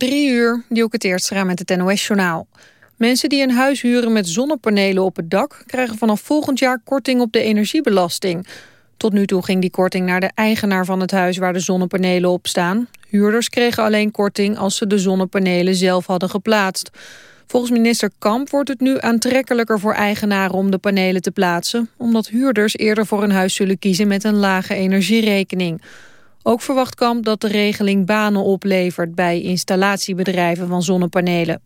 Drie uur, Dielke Teertstra met het NOS-journaal. Mensen die een huis huren met zonnepanelen op het dak... krijgen vanaf volgend jaar korting op de energiebelasting. Tot nu toe ging die korting naar de eigenaar van het huis... waar de zonnepanelen op staan. Huurders kregen alleen korting als ze de zonnepanelen zelf hadden geplaatst. Volgens minister Kamp wordt het nu aantrekkelijker voor eigenaren om de panelen te plaatsen... omdat huurders eerder voor een huis zullen kiezen met een lage energierekening... Ook verwacht Kamp dat de regeling banen oplevert bij installatiebedrijven van zonnepanelen.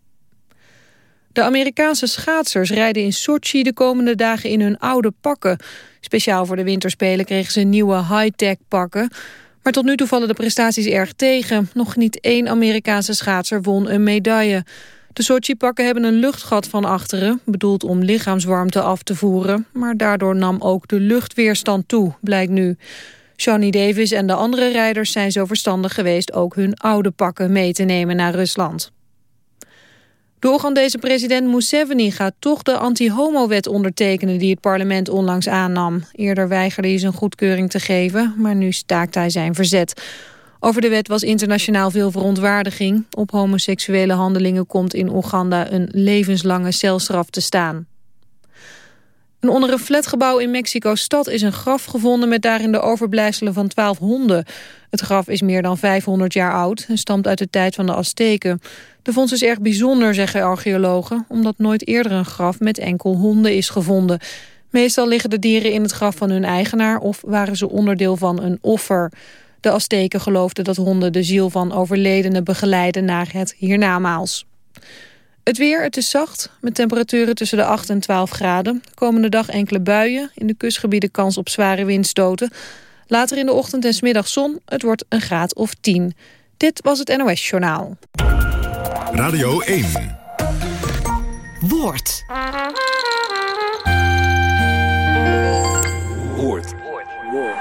De Amerikaanse schaatsers rijden in Sochi de komende dagen in hun oude pakken. Speciaal voor de winterspelen kregen ze nieuwe high-tech pakken. Maar tot nu toe vallen de prestaties erg tegen. Nog niet één Amerikaanse schaatser won een medaille. De Sochi-pakken hebben een luchtgat van achteren, bedoeld om lichaamswarmte af te voeren. Maar daardoor nam ook de luchtweerstand toe, blijkt nu. Johnny Davis en de andere rijders zijn zo verstandig geweest ook hun oude pakken mee te nemen naar Rusland. De Oegandese president Museveni gaat toch de anti-homo-wet ondertekenen die het parlement onlangs aannam. Eerder weigerde hij zijn goedkeuring te geven, maar nu staakt hij zijn verzet. Over de wet was internationaal veel verontwaardiging. Op homoseksuele handelingen komt in Oeganda een levenslange celstraf te staan onder een flatgebouw in Mexico-stad is een graf gevonden... met daarin de overblijfselen van twaalf honden. Het graf is meer dan 500 jaar oud en stamt uit de tijd van de Azteken. De vondst is erg bijzonder, zeggen archeologen... omdat nooit eerder een graf met enkel honden is gevonden. Meestal liggen de dieren in het graf van hun eigenaar... of waren ze onderdeel van een offer. De Azteken geloofden dat honden de ziel van overledenen begeleiden... naar het hiernamaals. Het weer, het is zacht, met temperaturen tussen de 8 en 12 graden. komende dag enkele buien, in de kustgebieden kans op zware windstoten. Later in de ochtend en smiddag zon, het wordt een graad of 10. Dit was het NOS Journaal. Radio 1. Woord. Woord. Woord.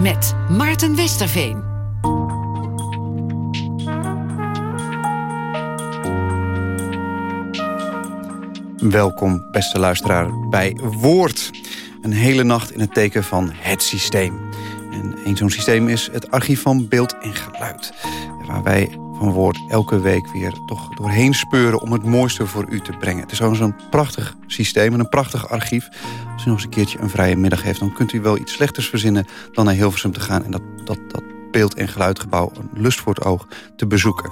Met Maarten Westerveen. Welkom, beste luisteraar, bij Woord. Een hele nacht in het teken van het systeem. En een zo'n systeem is het archief van beeld en geluid. Waar wij van Woord elke week weer toch doorheen speuren... om het mooiste voor u te brengen. Het is zo'n prachtig systeem en een prachtig archief. Als u nog eens een keertje een vrije middag heeft... dan kunt u wel iets slechters verzinnen dan naar Hilversum te gaan... en dat, dat, dat beeld- en geluidgebouw een lust voor het oog te bezoeken.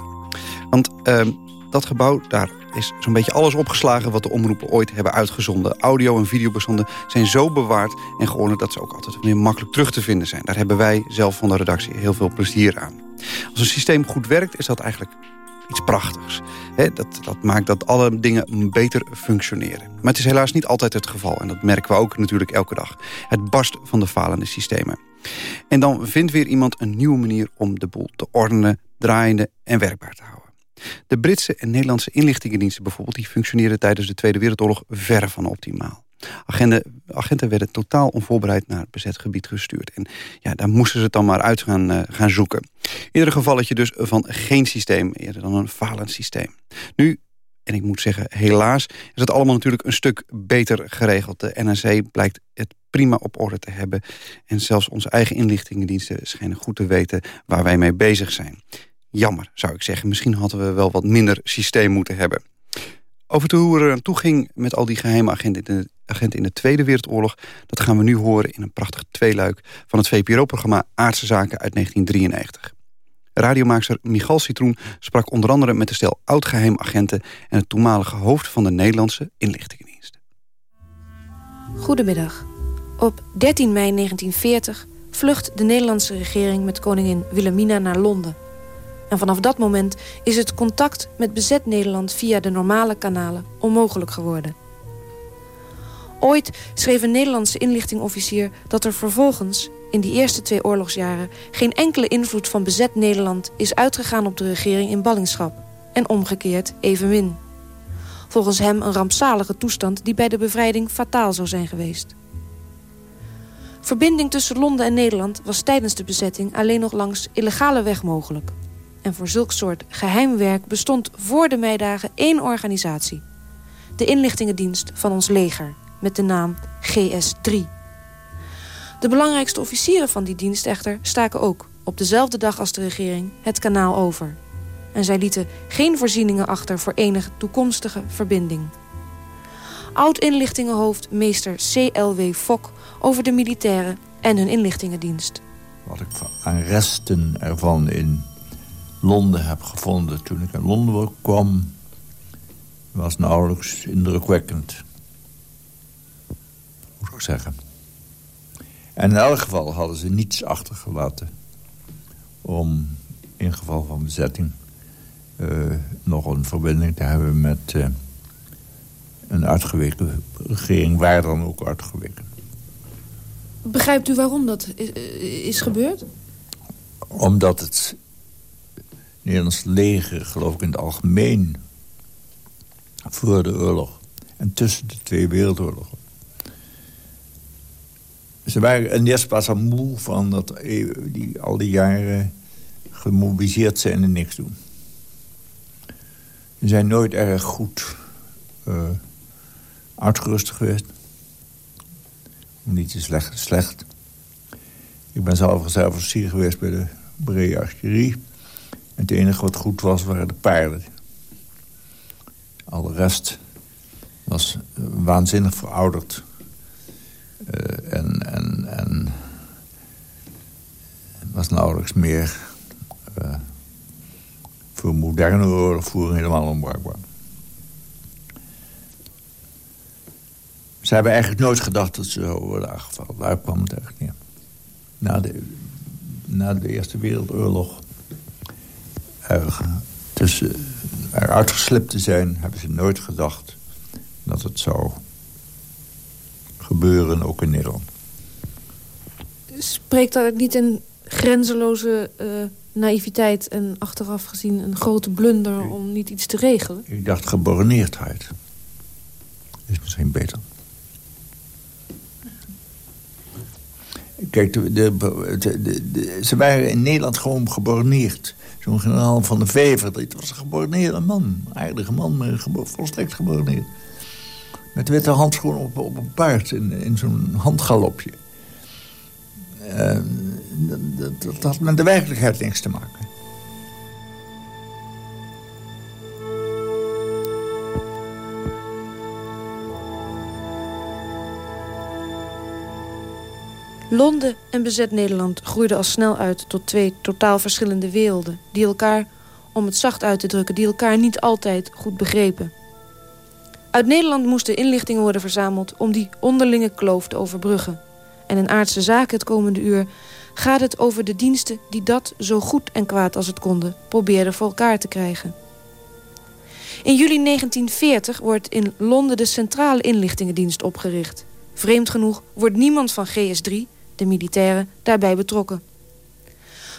Want... Uh, dat gebouw, daar is zo'n beetje alles opgeslagen... wat de omroepen ooit hebben uitgezonden. Audio- en videobestanden zijn zo bewaard en geordend... dat ze ook altijd weer makkelijk terug te vinden zijn. Daar hebben wij zelf van de redactie heel veel plezier aan. Als een systeem goed werkt, is dat eigenlijk iets prachtigs. dat, dat maakt dat alle dingen beter functioneren. Maar het is helaas niet altijd het geval. En dat merken we ook natuurlijk elke dag. Het barst van de falende systemen. En dan vindt weer iemand een nieuwe manier om de boel te ordenen, draaiende en werkbaar te houden. De Britse en Nederlandse inlichtingendiensten bijvoorbeeld... die functioneerden tijdens de Tweede Wereldoorlog verre van optimaal. Agenten, werden totaal onvoorbereid naar het bezet gebied gestuurd. En ja, daar moesten ze het dan maar uit gaan, uh, gaan zoeken. Ieder gevalletje dus van geen systeem, eerder dan een falend systeem. Nu, en ik moet zeggen helaas, is het allemaal natuurlijk een stuk beter geregeld. De NRC blijkt het prima op orde te hebben. En zelfs onze eigen inlichtingendiensten schijnen goed te weten waar wij mee bezig zijn. Jammer, zou ik zeggen. Misschien hadden we wel wat minder systeem moeten hebben. Over hoe er aan toe ging met al die geheime agenten in, de, Tweede Wereldoorlog... dat gaan we nu horen in een prachtig tweeluik... van het VPRO-programma Aardse Zaken uit 1993. Radiomaakster Michal Citroen sprak onder andere met de stel oud-geheim agenten... en het toenmalige hoofd van de Nederlandse inlichtingendienst. Goedemiddag. Op 13 mei 1940 vlucht de Nederlandse regering met koningin Wilhelmina naar Londen... En vanaf dat moment is het contact met bezet Nederland via de normale kanalen onmogelijk geworden. Ooit schreef een Nederlandse inlichtingofficier dat er vervolgens, in die eerste twee oorlogsjaren, geen enkele invloed van bezet Nederland is uitgegaan op de regering in ballingschap. En omgekeerd evenmin. Volgens hem een rampzalige toestand die bij de bevrijding fataal zou zijn geweest. Verbinding tussen Londen en Nederland was tijdens de bezetting alleen nog langs illegale weg mogelijk. En voor zulk soort geheim werk bestond voor de meidagen één organisatie. De inlichtingendienst van ons leger, met de naam GS3. De belangrijkste officieren van die dienst echter staken ook op dezelfde dag als de regering, het kanaal over. En zij lieten geen voorzieningen achter voor enige toekomstige verbinding. Oud-inlichtingenhoofd meester C.L.W. Fok over de militairen en hun inlichtingendienst. Wat ik aan resten ervan in Londen heb gevonden toen ik in Londen kwam... was nauwelijks indrukwekkend. Moet ik zeggen. En in elk geval hadden ze niets achtergelaten... om in geval van bezetting... Uh, nog een verbinding te hebben met uh, een uitgeweken regering... waar dan ook uitgeweken. Begrijpt u waarom dat is, is gebeurd? Omdat het Nederlands leger, geloof ik in het algemeen... voor de oorlog en tussen de twee wereldoorlogen... Ze waren in de eerste al moe van dat die, al die jaren gemobiliseerd zijn en niks doen. Ze zijn nooit erg goed uh, uitgerust geweest. Niet te slecht, slecht. Ik ben zelf reserveofficier geweest bij de brede artillerie. Het enige wat goed was, waren de paarden. Al de rest was waanzinnig verouderd. Uh, en, en, en was nauwelijks meer uh, voor moderne oorlogvoering helemaal onbruikbaar. Ze hebben eigenlijk nooit gedacht dat ze zo worden aangevallen. Daar kwam het eigenlijk. Na de, na de Eerste Wereldoorlog er, tussen, er uitgeslipt te zijn... hebben ze nooit gedacht dat het zou gebeuren, ook in Nederland. Spreekt dat niet een grenzeloze uh, naïviteit... en achteraf gezien een grote blunder om niet iets te regelen? Ik dacht geborneerdheid. Is misschien beter. Kijk, de, de, de, ze waren in Nederland gewoon geborneerd. Zo'n generaal van de Vever, dat was een geborneerde man. Aardige man, maar volstrekt geborneerd. Met witte handschoenen op, op een paard in, in zo'n handgalopje. Uh, dat, dat had met de werkelijkheid niks te maken. Londen en bezet Nederland groeiden al snel uit tot twee totaal verschillende werelden... die elkaar, om het zacht uit te drukken, die elkaar niet altijd goed begrepen. Uit Nederland moesten inlichtingen worden verzameld om die onderlinge kloof te overbruggen. En in aardse zaken het komende uur gaat het over de diensten... die dat zo goed en kwaad als het konden probeerden voor elkaar te krijgen. In juli 1940 wordt in Londen de Centrale Inlichtingendienst opgericht. Vreemd genoeg wordt niemand van GS3, de militairen, daarbij betrokken.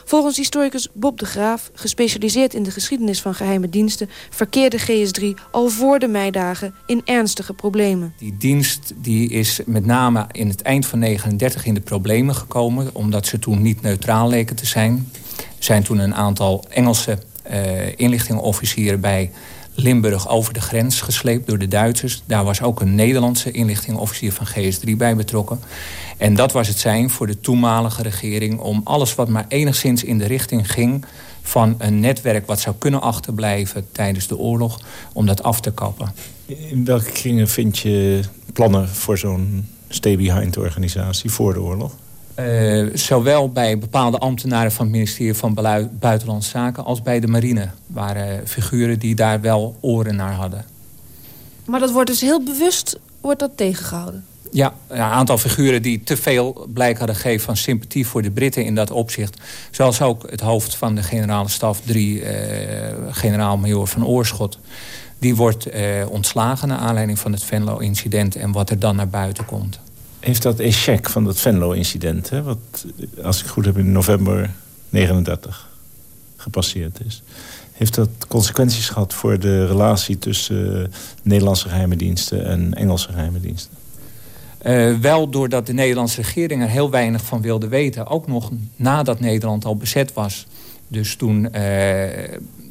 Volgens historicus Bob de Graaf, gespecialiseerd in de geschiedenis van geheime diensten... verkeerde GS3 al voor de meidagen in ernstige problemen. Die dienst die is met name in het eind van 39 in de problemen gekomen... omdat ze toen niet neutraal leken te zijn. Er zijn toen een aantal Engelse uh, inlichtingenofficieren bij Limburg over de grens gesleept door de Duitsers. Daar was ook een Nederlandse inlichtingofficier van GS3 bij betrokken. En dat was het zijn voor de toenmalige regering... om alles wat maar enigszins in de richting ging van een netwerk... wat zou kunnen achterblijven tijdens de oorlog, om dat af te kappen. In welke kringen vind je plannen voor zo'n stay-behind-organisatie voor de oorlog? Uh, zowel bij bepaalde ambtenaren van het ministerie van Buitenlandse Zaken... als bij de marine waren figuren die daar wel oren naar hadden. Maar dat wordt dus heel bewust wordt dat tegengehouden? Ja, een aantal figuren die te veel blijk hadden gegeven van sympathie voor de Britten in dat opzicht. Zoals ook het hoofd van de generale staf 3, eh, generaal-major van Oorschot. Die wordt eh, ontslagen naar aanleiding van het Venlo-incident en wat er dan naar buiten komt. Heeft dat échec van dat Venlo-incident, wat als ik goed heb in november 39 gepasseerd is... heeft dat consequenties gehad voor de relatie tussen uh, Nederlandse geheime diensten en Engelse geheime diensten? Uh, wel doordat de Nederlandse regering er heel weinig van wilde weten. Ook nog nadat Nederland al bezet was. Dus toen uh,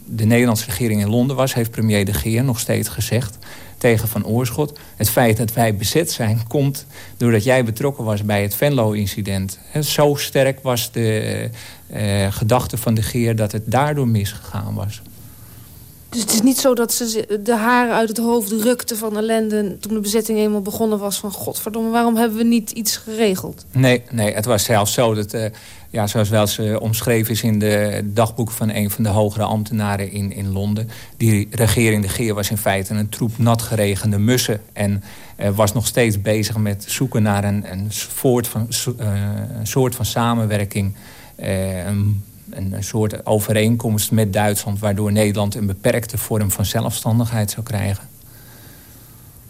de Nederlandse regering in Londen was... heeft premier de Geer nog steeds gezegd... tegen Van Oorschot. Het feit dat wij bezet zijn komt doordat jij betrokken was bij het Venlo-incident. Zo sterk was de uh, gedachte van de Geer dat het daardoor misgegaan was. Dus het is niet zo dat ze de haren uit het hoofd rukte van ellende... toen de bezetting eenmaal begonnen was van... godverdomme, waarom hebben we niet iets geregeld? Nee, nee het was zelfs zo dat... Uh, ja, zoals wel uh, omschreven is in de dagboeken van een van de hogere ambtenaren in, in Londen. Die regering de Geer was in feite een troep nat geregende mussen. En uh, was nog steeds bezig met zoeken naar een, een, soort, van, een soort van samenwerking... Een, een, soort overeenkomst met Duitsland... waardoor Nederland een beperkte vorm van zelfstandigheid zou krijgen.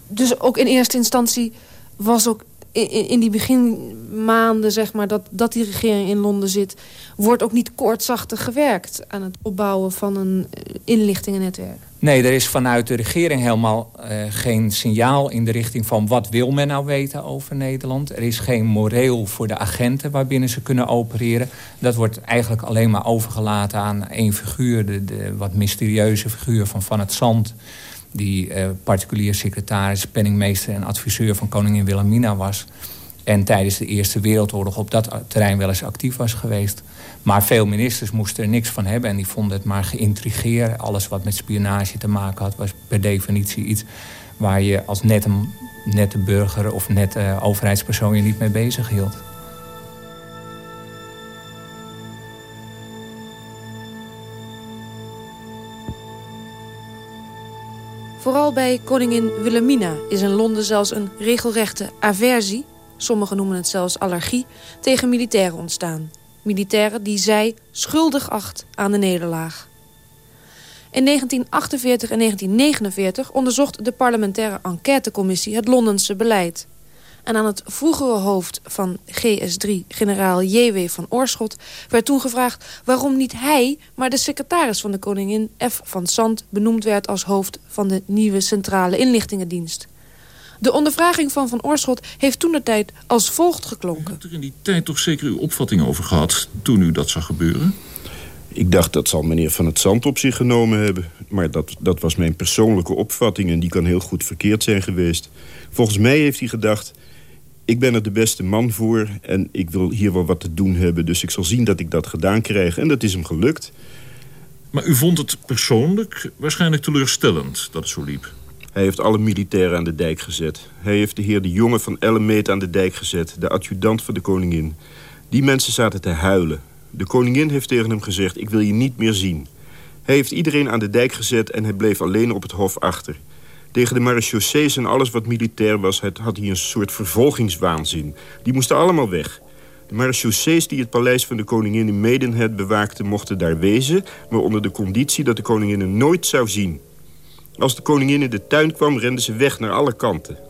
Dus ook in eerste instantie was ook in, die beginmaanden, zeg maar, dat, dat die regering in Londen zit... wordt ook niet kortzachtig gewerkt aan het opbouwen van een inlichtingennetwerk? Nee, er is vanuit de regering helemaal uh, geen signaal in de richting van... wat wil men nou weten over Nederland. Er is geen moreel voor de agenten waarbinnen ze kunnen opereren. Dat wordt eigenlijk alleen maar overgelaten aan één figuur... de, de wat mysterieuze figuur van Van het Zand... die uh, particulier secretaris, penningmeester en adviseur van koningin Wilhelmina was... en tijdens de Eerste Wereldoorlog op dat terrein wel eens actief was geweest... Maar veel ministers moesten er niks van hebben. En die vonden het maar geïntrigeerd. Alles wat met spionage te maken had... was per definitie iets waar je als nette, nette burger... of nette overheidspersoon je niet mee bezig hield. Vooral bij koningin Wilhelmina is in Londen zelfs een regelrechte aversie... sommigen noemen het zelfs allergie, tegen militairen ontstaan militairen die zij schuldig acht aan de nederlaag. In 1948 en 1949 onderzocht de parlementaire enquêtecommissie het Londense beleid. En aan het vroegere hoofd van GS3, generaal J.W. van Oorschot... werd toen gevraagd waarom niet hij, maar de secretaris van de koningin... F. van Sant benoemd werd als hoofd van de nieuwe Centrale Inlichtingendienst. De ondervraging van Van Oorschot heeft toen de tijd als volgt geklonken. U hebt er in die tijd toch zeker uw opvatting over gehad toen u dat zag gebeuren? Ik dacht dat zal meneer Van het Zand op zich genomen hebben. Maar dat, dat was mijn persoonlijke opvatting en die kan heel goed verkeerd zijn geweest. Volgens mij heeft hij gedacht... ik ben er de beste man voor en ik wil hier wel wat te doen hebben... dus ik zal zien dat ik dat gedaan krijg. En dat is hem gelukt. Maar u vond het persoonlijk waarschijnlijk teleurstellend dat het zo liep? Hij heeft alle militairen aan de dijk gezet. Hij heeft de heer de Jonge van Ellemeet aan de dijk gezet. De adjudant van de koningin. Die mensen zaten te huilen. De koningin heeft tegen hem gezegd, ik wil je niet meer zien. Hij heeft iedereen aan de dijk gezet en hij bleef alleen op het hof achter. Tegen de marechaussees en alles wat militair was... had hij een soort vervolgingswaanzin. Die moesten allemaal weg. De marechaussees die het paleis van de koningin in Maidenhead bewaakten... mochten daar wezen, maar onder de conditie dat de koningin hem nooit zou zien. Als de koningin in de tuin kwam, renden ze weg naar alle kanten.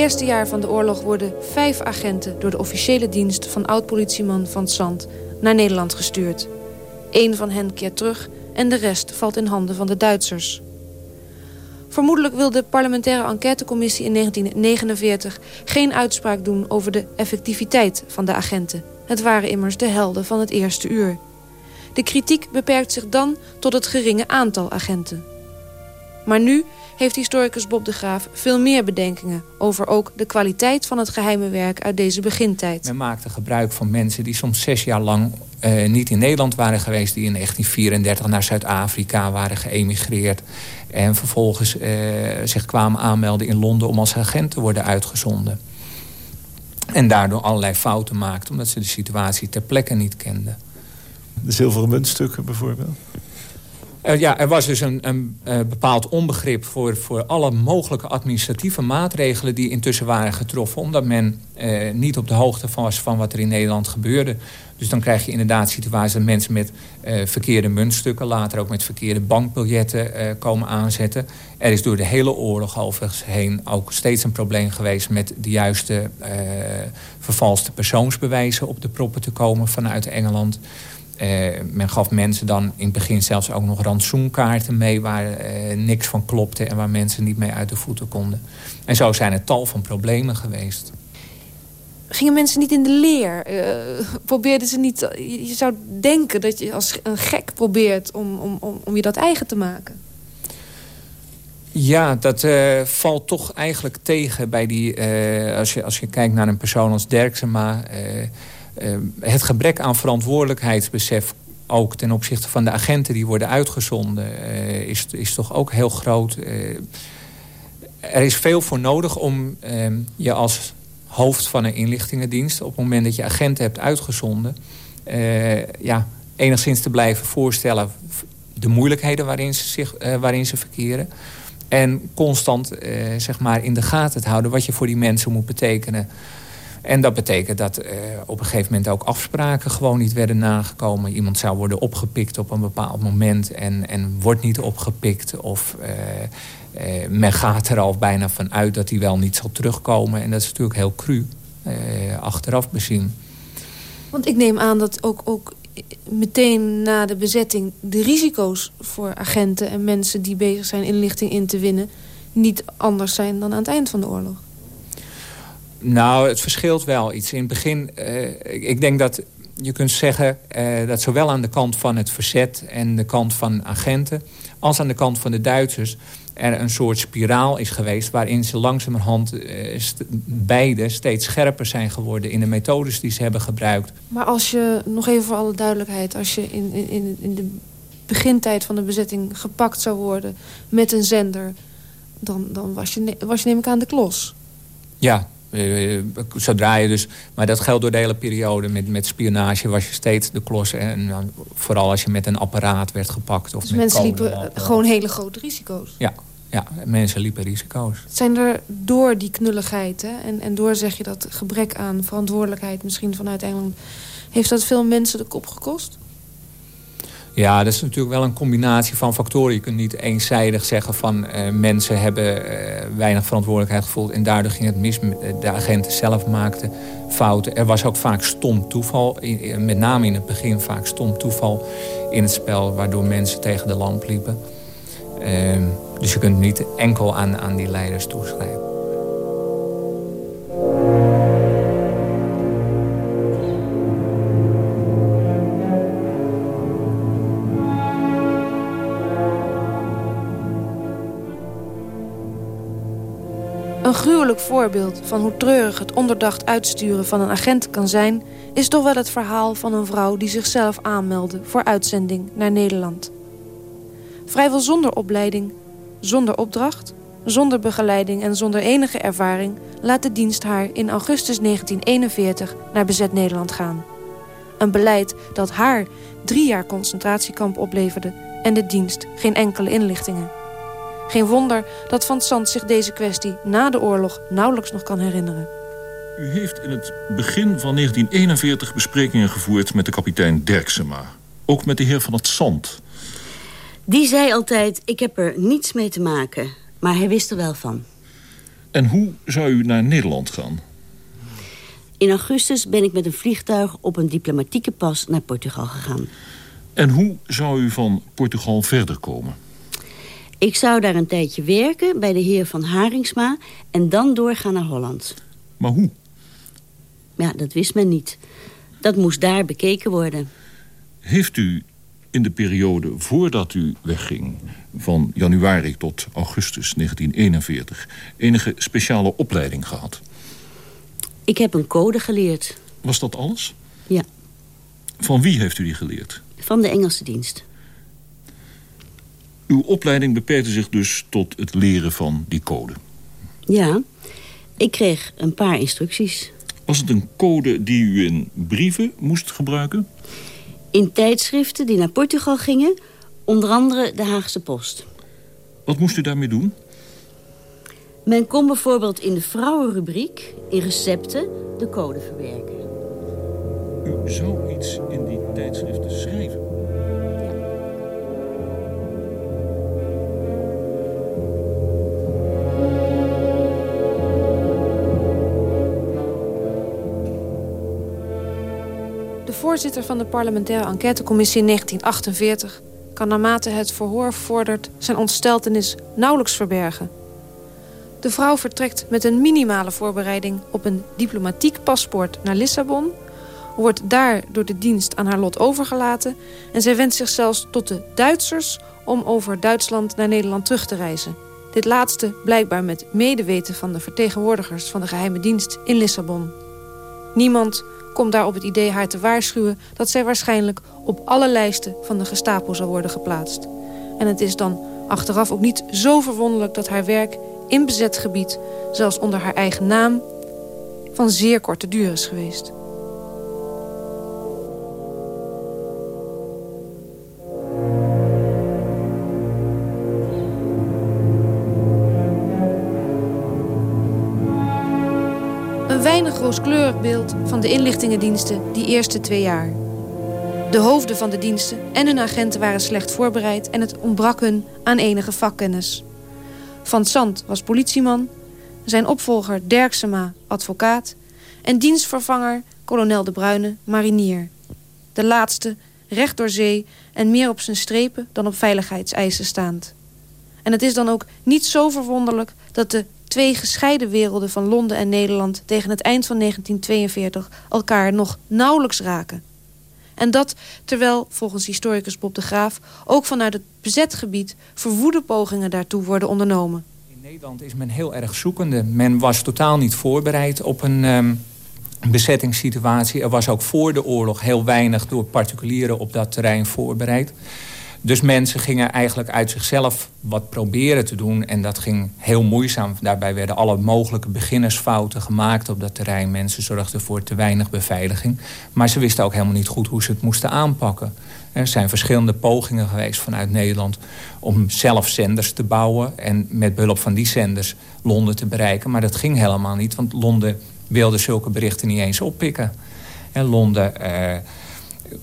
Eerste jaar van de oorlog worden vijf agenten... door de officiële dienst van oud-politieman Van Sant naar Nederland gestuurd. Eén van hen keert terug en de rest valt in handen van de Duitsers. Vermoedelijk wil de parlementaire enquêtecommissie in 1949 geen uitspraak doen over de effectiviteit van de agenten. Het waren immers de helden van het eerste uur. De kritiek beperkt zich dan tot het geringe aantal agenten. Maar nu heeft historicus Bob de Graaf veel meer bedenkingen... over ook de kwaliteit van het geheime werk uit deze begintijd. Men maakte gebruik van mensen die soms zes jaar lang uh, niet in Nederland waren geweest... die in 1934 naar Zuid-Afrika waren geëmigreerd... en vervolgens uh, zich kwamen aanmelden in Londen... om als agent te worden uitgezonden. En daardoor allerlei fouten maakten... omdat ze de situatie ter plekke niet kenden. De zilveren muntstukken bijvoorbeeld? Uh, ja, er was dus een, een uh, bepaald onbegrip voor, voor alle mogelijke administratieve maatregelen die intussen waren getroffen. Omdat men uh, niet op de hoogte was van wat er in Nederland gebeurde. Dus dan krijg je inderdaad situaties dat mensen met verkeerde muntstukken, later ook met verkeerde bankbiljetten komen aanzetten. Er is door de hele oorlog overigens heen ook steeds een probleem geweest met de juiste vervalste persoonsbewijzen op de proppen te komen vanuit Engeland. Men gaf mensen dan in het begin zelfs ook nog rantsoenkaarten mee... waar niks van klopte en waar mensen niet mee uit de voeten konden. En zo zijn er tal van problemen geweest. Gingen mensen niet in de leer? probeerden ze niet... Je zou denken dat je als een gek probeert om, om, om, om je dat eigen te maken. Ja, dat uh, valt toch eigenlijk tegen bij die... Uh, als, je, als je kijkt naar een persoon als Derksema... Uh, het gebrek aan verantwoordelijkheidsbesef ook ten opzichte van de agenten die worden uitgezonden... is, is toch ook heel groot. er is veel voor nodig om je als hoofd van een inlichtingendienst... op het moment dat je agenten hebt uitgezonden... ja, enigszins te blijven voorstellen de moeilijkheden waarin ze, zich, waarin ze verkeren... En constant eh, zeg maar in de gaten te houden wat je voor die mensen moet betekenen. En dat betekent dat eh, op een gegeven moment ook afspraken gewoon niet werden nagekomen. Iemand zou worden opgepikt op een bepaald moment en, en wordt niet opgepikt. Of eh, men gaat er al bijna van uit dat hij wel niet zal terugkomen. En dat is natuurlijk heel cru, achteraf bezien. Want ik neem aan dat ook, ook meteen na de bezetting de risico's voor agenten en mensen die bezig zijn inlichting in te winnen niet anders zijn dan aan het eind van de oorlog? Nou, het verschilt wel iets. In het begin, uh, ik denk dat je kunt zeggen uh, dat zowel aan de kant van het verzet en de kant van agenten... als aan de kant van de Duitsers er een soort spiraal is geweest... waarin ze langzamerhand uh, st beide steeds scherper zijn geworden... in de methodes die ze hebben gebruikt. Maar als je, nog even voor alle duidelijkheid... als je in, in, in de begintijd van de bezetting gepakt zou worden met een zender... dan, dan was, je, was je neem ik aan de klos. Ja, zodra je dus, maar dat geldt door de hele periode. Met, met spionage was je steeds de klos. En dan, vooral als je met een apparaat werd gepakt. Of dus met mensen liepen gewoon hele grote risico's. Ja, ja, mensen liepen risico's. Zijn er door die knulligheid hè, en, en door zeg je dat gebrek aan verantwoordelijkheid... misschien vanuit Engeland, heeft dat veel mensen de kop gekost? Ja, dat is natuurlijk wel een combinatie van factoren. Je kunt niet eenzijdig zeggen van uh, mensen hebben uh, weinig verantwoordelijkheid gevoeld... en daardoor ging het mis. De agenten zelf maakten fouten. Er was ook vaak stom toeval, met name in het begin vaak stom toeval in het spel... waardoor mensen tegen de lamp liepen. Uh, dus je kunt niet enkel aan, aan die leiders toeschrijven. Een gruwelijk voorbeeld van hoe treurig het onderdacht uitsturen van een agent kan zijn... is toch wel het verhaal van een vrouw die zichzelf aanmeldde voor uitzending naar Nederland. Vrijwel zonder opleiding, zonder opdracht, zonder begeleiding en zonder enige ervaring... laat de dienst haar in augustus 1941 naar bezet Nederland gaan. Een beleid dat haar drie jaar concentratiekamp opleverde... en de dienst geen enkele inlichtingen. Geen wonder dat Van Sant zich deze kwestie na de oorlog nauwelijks nog kan herinneren. U heeft in het begin van 1941 besprekingen gevoerd met de kapitein Derksema. Ook met de heer van het Zand. Die zei altijd, ik heb er niets mee te maken. Maar hij wist er wel van. En hoe zou u naar Nederland gaan? In augustus ben ik met een vliegtuig op een diplomatieke pas naar Portugal gegaan. En hoe zou u van Portugal verder komen? Ik zou daar een tijdje werken bij de heer van Haringsma... en dan doorgaan naar Holland. Maar hoe? Ja, dat wist men niet. Dat moest daar bekeken worden. Heeft u in de periode voordat u wegging... van januari tot augustus 1941... enige speciale opleiding gehad? Ik heb een code geleerd. Was dat alles? Ja. Van wie heeft u die geleerd? Van de Engelse dienst. Uw opleiding beperkte zich dus tot het leren van die code? Ja, ik kreeg een paar instructies. Was het een code die u in brieven moest gebruiken? In tijdschriften die naar Portugal gingen, onder andere de Haagse Post. Wat moest u daarmee doen? Men kon bijvoorbeeld in de vrouwenrubriek, in recepten, de code verwerken. U zou iets in die tijdschriften schrijven? Voorzitter van de parlementaire enquêtecommissie in 1948... kan naarmate het verhoor vordert zijn ontsteltenis nauwelijks verbergen. De vrouw vertrekt met een minimale voorbereiding op een diplomatiek paspoort naar Lissabon... wordt daar door de dienst aan haar lot overgelaten... en zij wendt zich zelfs tot de Duitsers om over Duitsland naar Nederland terug te reizen. Dit laatste blijkbaar met medeweten van de vertegenwoordigers van de geheime dienst in Lissabon. Niemand komt daar op het idee haar te waarschuwen... dat zij waarschijnlijk op alle lijsten van de Gestapo zal worden geplaatst. En het is dan achteraf ook niet zo verwonderlijk dat haar werk in bezet gebied... zelfs onder haar eigen naam, van zeer korte duur is geweest. Weinig rooskleurig beeld van de inlichtingendiensten die eerste twee jaar. De hoofden van de diensten en hun agenten waren slecht voorbereid... en het ontbrak hun aan enige vakkennis. Van Sant was politieman, zijn opvolger Derksema advocaat... en dienstvervanger kolonel De Bruyne marinier. De laatste recht door zee en meer op zijn strepen dan op veiligheidseisen staand. En het is dan ook niet zo verwonderlijk dat de twee gescheiden werelden van Londen en Nederland... tegen het eind van 1942 elkaar nog nauwelijks raken. En dat terwijl, volgens historicus Bob de Graaf... ook vanuit het bezetgebied verwoede pogingen daartoe worden ondernomen. In Nederland is men heel erg zoekende. Men was totaal niet voorbereid op een um, bezettingssituatie. Er was ook voor de oorlog heel weinig door particulieren op dat terrein voorbereid. Dus mensen gingen eigenlijk uit zichzelf wat proberen te doen. En dat ging heel moeizaam. Daarbij werden alle mogelijke beginnersfouten gemaakt op dat terrein. Mensen zorgden voor te weinig beveiliging. Maar ze wisten ook helemaal niet goed hoe ze het moesten aanpakken. Er zijn verschillende pogingen geweest vanuit Nederland... om zelf zenders te bouwen en met behulp van die zenders Londen te bereiken. Maar dat ging helemaal niet, want Londen wilde zulke berichten niet eens oppikken. En Londen... Eh,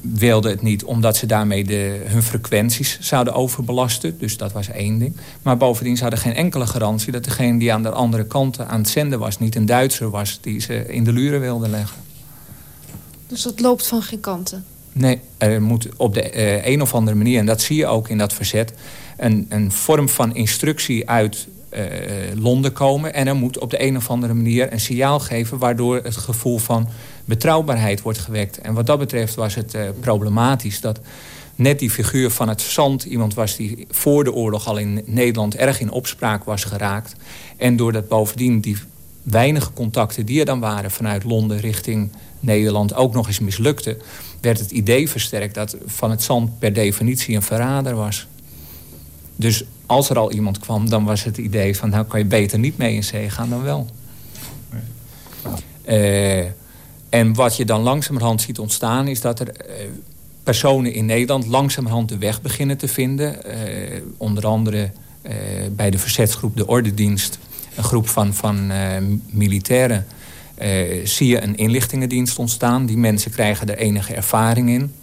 wilden het niet omdat ze daarmee de, hun frequenties zouden overbelasten. Dus dat was één ding. Maar bovendien ze hadden geen enkele garantie... dat degene die aan de andere kant aan het zenden was... niet een Duitser was die ze in de luren wilden leggen. Dus dat loopt van geen kanten? Nee, er moet op de uh, een of andere manier... en dat zie je ook in dat verzet... een, een vorm van instructie uit uh, Londen komen... en er moet op de een of andere manier een signaal geven... waardoor het gevoel van betrouwbaarheid wordt gewekt. En wat dat betreft was het uh, problematisch dat net die figuur van het zand... iemand was die voor de oorlog al in Nederland erg in opspraak was geraakt. En doordat bovendien die weinige contacten die er dan waren... vanuit Londen richting Nederland ook nog eens mislukte... werd het idee versterkt dat van het zand per definitie een verrader was. Dus als er al iemand kwam, dan was het idee van... nou kan je beter niet mee in zee gaan dan wel. Uh, en wat je dan langzamerhand ziet ontstaan... is dat er uh, personen in Nederland langzamerhand de weg beginnen te vinden. Uh, onder andere uh, bij de verzetsgroep de Ordedienst... een groep van, van militairen... zie je een inlichtingendienst ontstaan. Die mensen krijgen er enige ervaring in.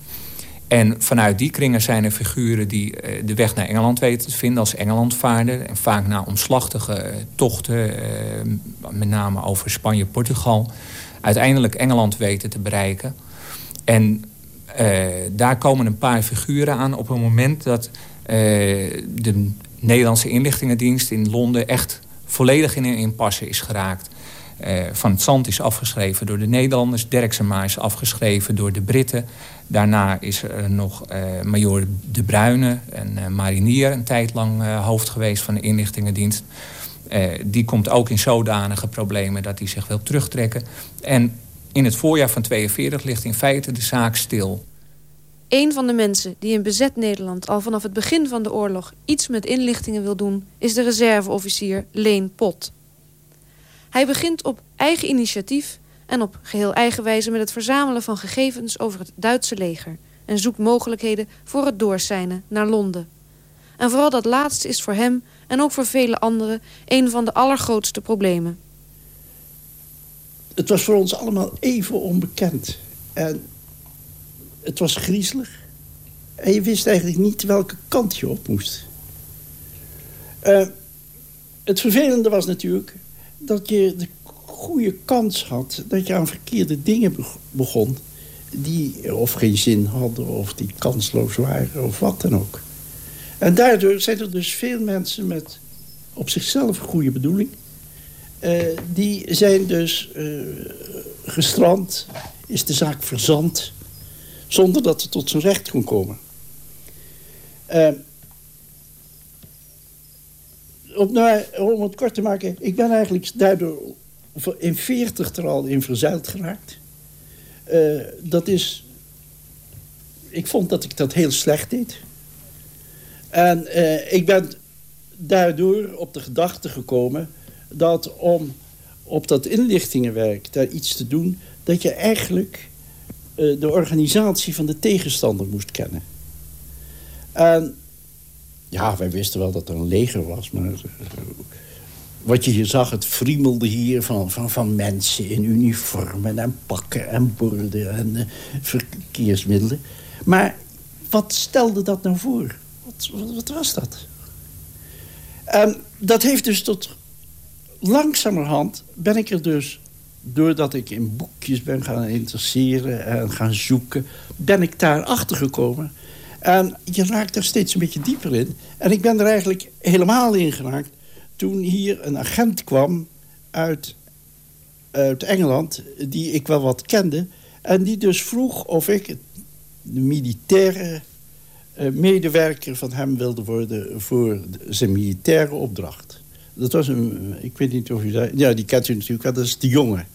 En vanuit die kringen zijn er figuren die de weg naar Engeland weten te vinden... als Engelandvaarder. En vaak na omslachtige tochten, met name over Spanje-Portugal uiteindelijk Engeland weten te bereiken. En uh, daar komen een paar figuren aan op een moment dat uh, de Nederlandse inlichtingendienst in Londen echt volledig in een impasse is geraakt. Uh, van het Zand is afgeschreven door de Nederlanders. Derksema is afgeschreven door de Britten. Daarna is er nog uh, major De Bruyne, een marinier... een tijd lang hoofd geweest van de inlichtingendienst. Uh, die komt ook in zodanige problemen dat hij zich wil terugtrekken. En in het voorjaar van 42 ligt in feite de zaak stil. Een van de mensen die in bezet Nederland al vanaf het begin van de oorlog iets met inlichtingen wil doen, is de reserveofficier Leen Pot. Hij begint op eigen initiatief en op geheel eigen wijze met het verzamelen van gegevens over het Duitse leger en zoekt mogelijkheden voor het doorsijnen naar Londen. En vooral dat laatste is voor hem en ook voor vele anderen een van de allergrootste problemen. Het was voor ons allemaal even onbekend. En het was griezelig. En je wist eigenlijk niet welke kant je op moest. Uh, het vervelende was natuurlijk dat je de goede kans had... dat je aan verkeerde dingen begon... die of geen zin hadden of die kansloos waren of wat dan ook. En daardoor zijn er dus veel mensen met op zichzelf goede bedoeling... Uh, die zijn dus uh, gestrand, is de zaak verzand... zonder dat ze tot zijn recht kon komen. Op, nou, om het kort te maken, ik ben eigenlijk daardoor in 40 er al in verzeild geraakt. Dat is... Ik vond dat ik dat heel slecht deed. En uh, ik ben daardoor op de gedachte gekomen... dat om op dat inlichtingenwerk daar iets te doen... dat je eigenlijk uh, de organisatie van de tegenstander moest kennen. En ja, wij wisten wel dat er een leger was, maar... Wat je hier zag, het friemelde hier van, van, van mensen in uniformen en pakken en borden en verkeersmiddelen. Maar wat stelde dat nou voor? Wat, was dat? En dat heeft dus tot langzamerhand ben ik er dus... doordat ik in boekjes ben gaan interesseren en gaan zoeken... ben ik daar achter gekomen. En je raakt er steeds een beetje dieper in. En ik ben er eigenlijk helemaal in geraakt... toen hier een agent kwam uit, uit Engeland... die ik wel wat kende... en die dus vroeg of ik de militaire medewerker van hem wilde worden... voor zijn militaire opdracht. Dat was een... Ik weet niet of u dat... Ja, die kent u natuurlijk Dat is de jongen.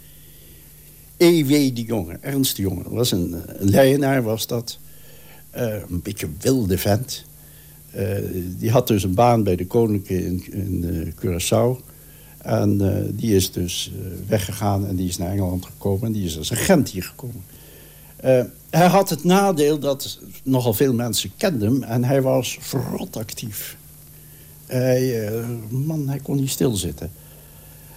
E.W. de jonge, Ernst de jonge. Dat was een, een leienaar, was dat... Een beetje wilde vent. Die had dus een baan bij de koninklijke in, in Curaçao. En die is dus weggegaan en die is naar Engeland gekomen. En die is als agent hier gekomen. Hij had het nadeel dat nogal veel mensen kenden hem. En hij was verrot actief. Hij, man, hij kon niet stilzitten.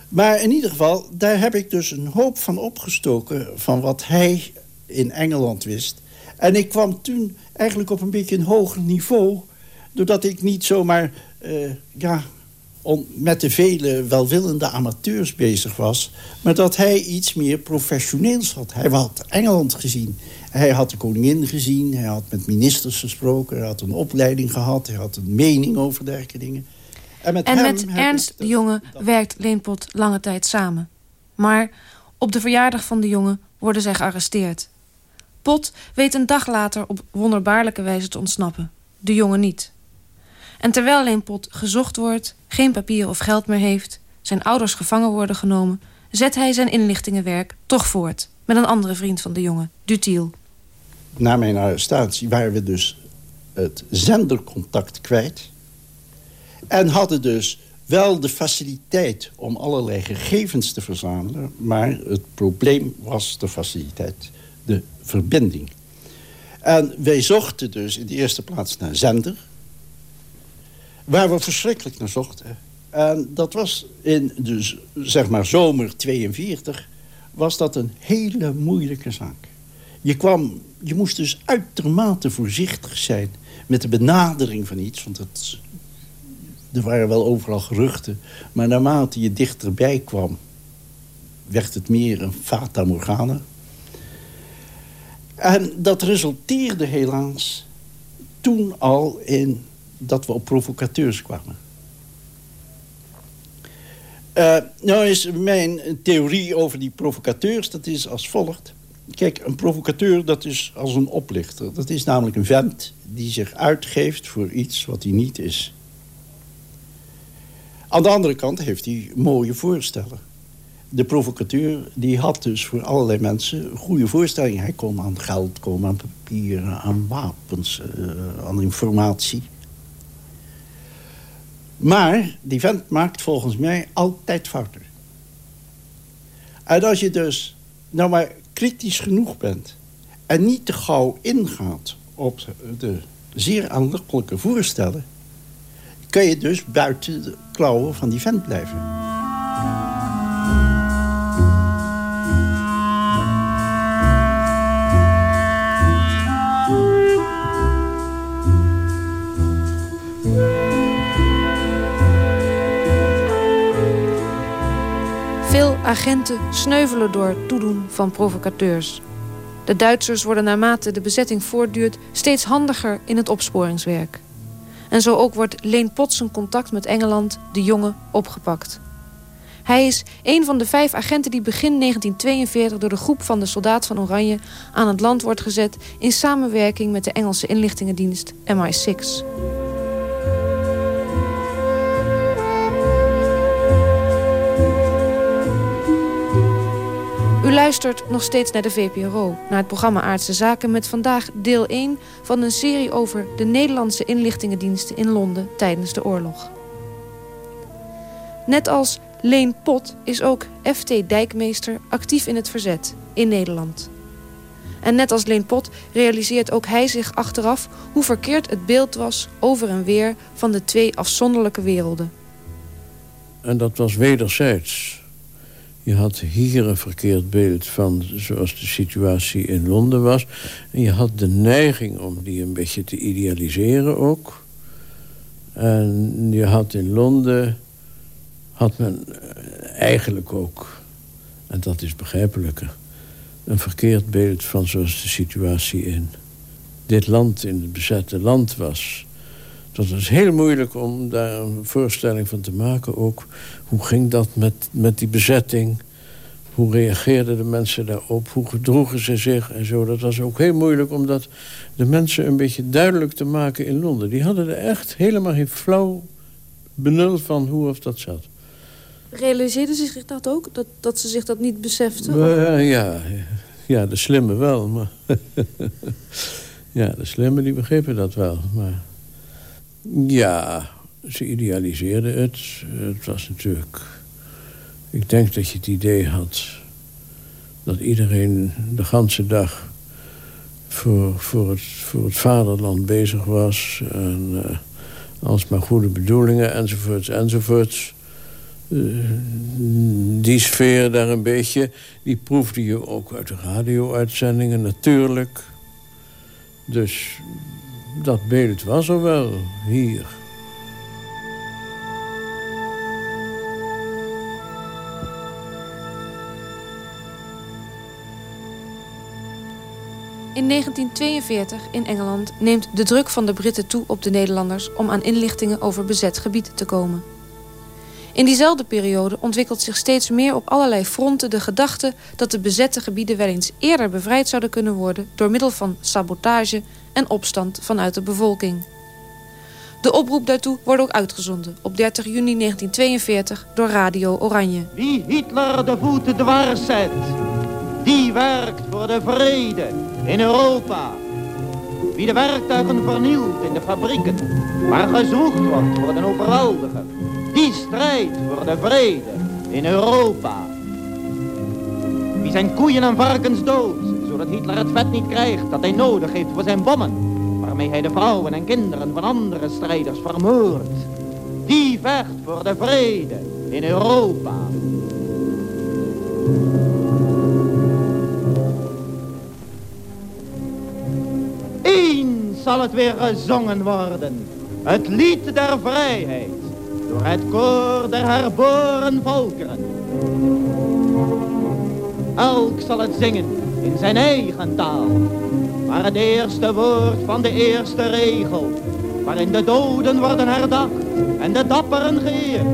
Maar in ieder geval, daar heb ik dus een hoop van opgestoken... van wat hij in Engeland wist. En ik kwam toen eigenlijk op een beetje een hoger niveau... doordat ik niet zomaar uh, ja, met de vele welwillende amateurs bezig was... maar dat hij iets meer professioneels had. Hij had Engeland gezien. Hij had de koningin gezien. Hij had met ministers gesproken. Hij had een opleiding gehad. Hij had een mening over dergelijke dingen. En met, en met Ernst de Jonge werkt Leenpot lange tijd samen. Maar op de verjaardag van de jongen worden zij gearresteerd. Pot weet een dag later op wonderbaarlijke wijze te ontsnappen. De jongen niet. En terwijl alleen Pot gezocht wordt, geen papier of geld meer heeft... zijn ouders gevangen worden genomen... zet hij zijn inlichtingenwerk toch voort... met een andere vriend van de jongen, Dutiel. Na mijn arrestatie waren we dus het zendercontact kwijt... en hadden dus wel de faciliteit om allerlei gegevens te verzamelen... maar het probleem was de faciliteit de verbinding. En wij zochten dus in de eerste plaats naar zender. Waar we verschrikkelijk naar zochten. En dat was in de zeg maar zomer 42 was dat een hele moeilijke zaak. Je, kwam, je moest dus uitermate voorzichtig zijn met de benadering van iets. Want het, er waren wel overal geruchten. Maar naarmate je dichterbij kwam, werd het meer een fata morgana. En dat resulteerde helaas toen al in dat we op provocateurs kwamen. Uh, nou is mijn theorie over die provocateurs, dat is als volgt. Kijk, een provocateur, dat is als een oplichter. Dat is namelijk een vent die zich uitgeeft voor iets wat hij niet is. Aan de andere kant heeft hij mooie voorstellen de provocateur die had dus voor allerlei mensen goede voorstellingen. Hij kon aan geld komen, aan papieren, aan wapens, uh, aan informatie. Maar die vent maakt volgens mij altijd fouten. En als je dus nou maar kritisch genoeg bent... en niet te gauw ingaat op de zeer aanlokkelijke voorstellen... kan je dus buiten de klauwen van die vent blijven. Agenten sneuvelen door toedoen van provocateurs. De Duitsers worden naarmate de bezetting voortduurt steeds handiger in het opsporingswerk. En zo ook wordt Leen Potts contact met Engeland, de jongen, opgepakt. Hij is een van de vijf agenten die begin 1942 door de groep van de Soldaat van Oranje aan het land wordt gezet in samenwerking met de Engelse inlichtingendienst MI6. Luistert nog steeds naar de VPRO, naar het programma Aardse Zaken... met vandaag deel 1 van een serie over de Nederlandse inlichtingendiensten in Londen tijdens de oorlog. Net als Leen Pot is ook F.T. Dijkmeester actief in het verzet in Nederland. En net als Leen Pot realiseert ook hij zich achteraf... hoe verkeerd het beeld was over en weer van de twee afzonderlijke werelden. En dat was wederzijds. Je had hier een verkeerd beeld van zoals de situatie in Londen was. En je had de neiging om die een beetje te idealiseren ook. En je had in Londen... had men eh, eigenlijk ook, en dat is begrijpelijker... een verkeerd beeld van zoals de situatie in dit land, in het bezette land was... Dat was heel moeilijk om daar een voorstelling van te maken ook. Hoe ging dat met, met die bezetting? Hoe reageerden de mensen daarop? Hoe gedroegen ze zich en zo? Dat was ook heel moeilijk om dat de mensen een beetje duidelijk te maken in Londen. Die hadden er echt helemaal geen flauw benul van hoe of dat zat. Realiseerden ze zich dat ook? Dat, dat ze zich dat niet beseften? Uh, ja, ja, de slimme wel. Maar ja, de slimme die begrepen dat wel. Maar ja, ze idealiseerden het. Het was natuurlijk... Ik denk dat je het idee had... dat iedereen de ganse dag... voor, voor, het, voor het vaderland bezig was. En uh, alsmaar goede bedoelingen, enzovoorts, enzovoorts. Uh, die sfeer daar een beetje... die proefde je ook uit de radio-uitzendingen natuurlijk. Dus dat beeld was er wel, hier. In 1942 in Engeland neemt de druk van de Britten toe op de Nederlanders... om aan inlichtingen over bezet gebied te komen. In diezelfde periode ontwikkelt zich steeds meer op allerlei fronten de gedachte... dat de bezette gebieden wel eens eerder bevrijd zouden kunnen worden... door middel van sabotage en opstand vanuit de bevolking. De oproep daartoe wordt ook uitgezonden op 30 juni 1942 door Radio Oranje. Wie Hitler de voeten dwars zet, die werkt voor de vrede in Europa. Wie de werktuigen vernielt in de fabrieken, waar gezwoegd wordt voor de overaldige, die strijdt voor de vrede in Europa. Wie zijn koeien en varkens doodt, zodat Hitler het vet niet krijgt dat hij nodig heeft voor zijn bommen, waarmee hij de vrouwen en kinderen van andere strijders vermoordt. Die vecht voor de vrede in Europa. Eens zal het weer gezongen worden, het lied der vrijheid, door het koor der herboren volkeren. Elk zal het zingen in zijn eigen taal. Maar het eerste woord van de eerste regel, waarin de doden worden herdacht en de dapperen geëerd,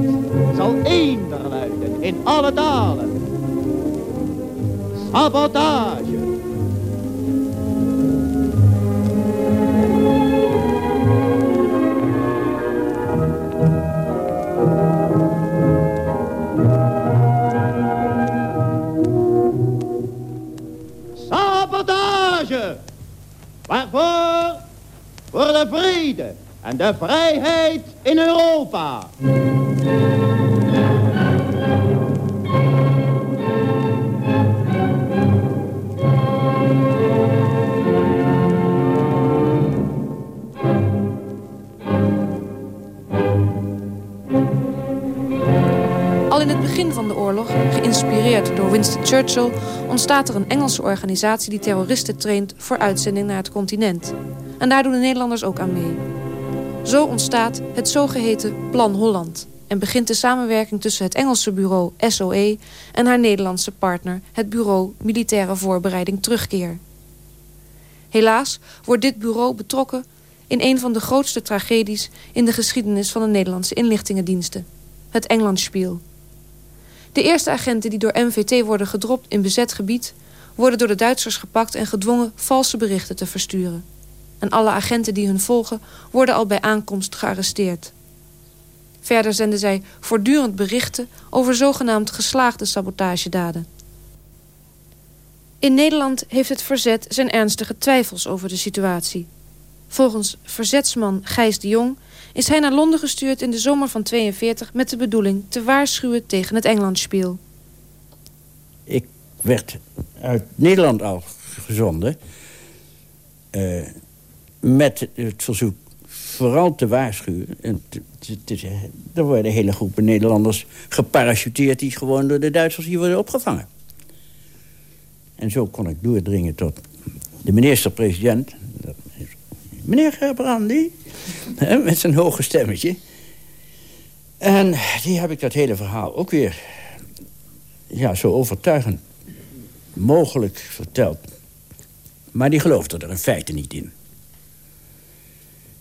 zal eender luiden in alle talen. Sabotage. En de vrijheid in Europa. Al in het begin van de oorlog, geïnspireerd door Winston Churchill... ontstaat er een Engelse organisatie die terroristen traint... voor uitzending naar het continent. En daar doen de Nederlanders ook aan mee. Zo ontstaat het zogeheten Plan Holland... en begint de samenwerking tussen het Engelse bureau SOE... en haar Nederlandse partner, het bureau Militaire Voorbereiding Terugkeer. Helaas wordt dit bureau betrokken in een van de grootste tragedies... in de geschiedenis van de Nederlandse inlichtingendiensten. Het Englandspiel. De eerste agenten die door MVT worden gedropt in bezet gebied... worden door de Duitsers gepakt en gedwongen valse berichten te versturen. En alle agenten die hun volgen worden al bij aankomst gearresteerd. Verder zenden zij voortdurend berichten over zogenaamd geslaagde sabotagedaden. In Nederland heeft het verzet zijn ernstige twijfels over de situatie. Volgens verzetsman Gijs de Jong is hij naar Londen gestuurd in de zomer van 42 met de bedoeling te waarschuwen tegen het Engelandspiel. Ik werd uit Nederland al gezonden uh, met het verzoek vooral te waarschuwen. Te, er worden hele groepen Nederlanders geparachuteerd... die gewoon door de Duitsers hier worden opgevangen. En zo kon ik doordringen tot de minister-president. Meneer Gerbrandy, met zijn hoge stemmetje. En die heb ik dat hele verhaal ook weer ja, zo overtuigend mogelijk verteld. Maar die geloofde er in feite niet in.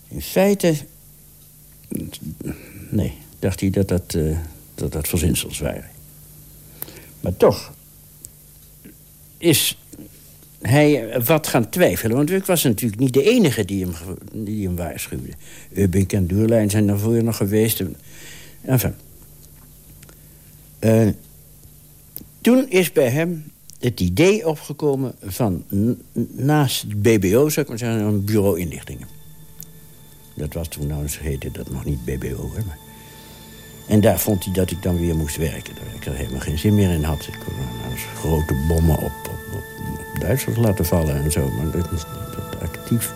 In feite... Nee, dacht hij dat dat, uh, dat, dat verzinsels waren. Maar toch is hij wat gaan twijfelen. Want ik was natuurlijk niet de enige die hem, die hem waarschuwde. Ubbink en Duurlijn zijn daarvoor nog geweest. Enfin. Uh, toen is bij hem het idee opgekomen van naast het BBO, zou ik maar zeggen, een bureau inlichtingen. Dat was toen nou heette dat nog niet BBO. Hè. En daar vond hij dat ik dan weer moest werken. Dat ik er helemaal geen zin meer in had. Ik kon nou grote bommen op, op, Duitsers laten vallen en zo. Maar dat is niet actief.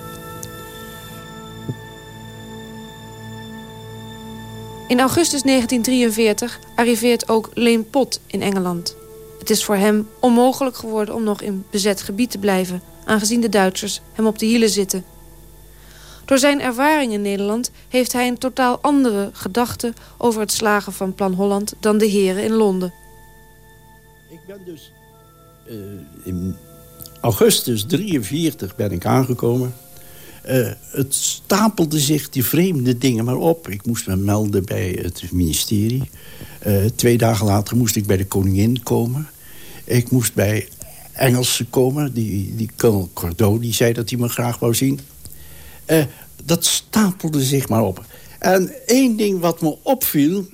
In augustus 1943 arriveert ook Leen Pot in Engeland. Het is voor hem onmogelijk geworden om nog in bezet gebied te blijven... aangezien de Duitsers hem op de hielen zitten. Door zijn ervaring in Nederland heeft hij een totaal andere gedachte... over het slagen van Plan Holland dan de heren in Londen. Ik ben dus uh, in augustus 43 ben ik aangekomen. Uh, het stapelde zich die vreemde dingen maar op. Ik moest me melden bij het ministerie. Uh, twee dagen later moest ik bij de koningin komen. Ik moest bij Engelsen komen. Die, die kolonel Cordeau die zei dat hij me graag wou zien. Uh, dat stapelde zich maar op. En één ding wat me opviel...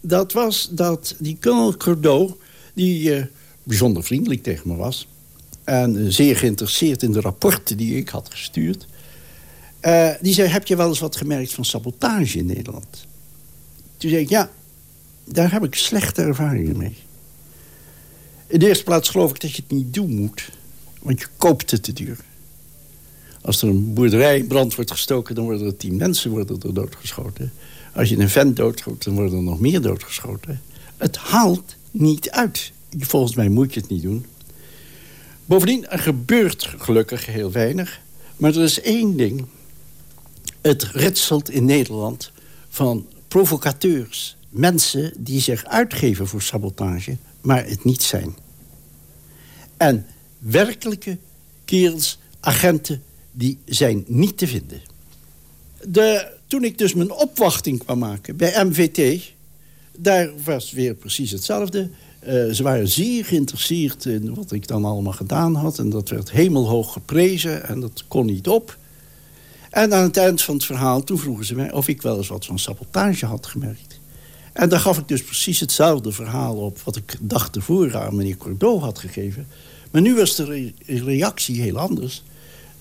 dat was dat die kolonel Cordeau... die bijzonder vriendelijk tegen me was... en zeer geïnteresseerd in de rapporten die ik had gestuurd... Die zei, heb je wel eens wat gemerkt van sabotage in Nederland? Toen zei ik, ja, daar heb ik slechte ervaringen mee. In de eerste plaats geloof ik dat je het niet doen moet. Want je koopt het te duur. Als er een boerderij brand wordt gestoken... dan worden er tien mensen worden er doodgeschoten. Als je een vent doodschoot, dan worden er nog meer doodgeschoten. Het haalt niet uit. Volgens mij moet je het niet doen. Bovendien, er gebeurt gelukkig heel weinig. Maar er is één ding. Het ritselt in Nederland van provocateurs. Mensen die zich uitgeven voor sabotage, maar het niet zijn. En werkelijke kerels, agenten, die zijn niet te vinden. De, toen ik dus mijn opwachting kwam maken bij MVT... daar was weer precies hetzelfde. Uh, ze waren zeer geïnteresseerd in wat ik dan allemaal gedaan had. En dat werd hemelhoog geprezen en dat kon niet op. En aan het eind van het verhaal, toen vroegen ze mij... of ik wel eens wat van sabotage had gemerkt. En daar gaf ik dus precies hetzelfde verhaal op... wat ik dacht tevoren aan meneer Cordeau had gegeven. Maar nu was de reactie heel anders.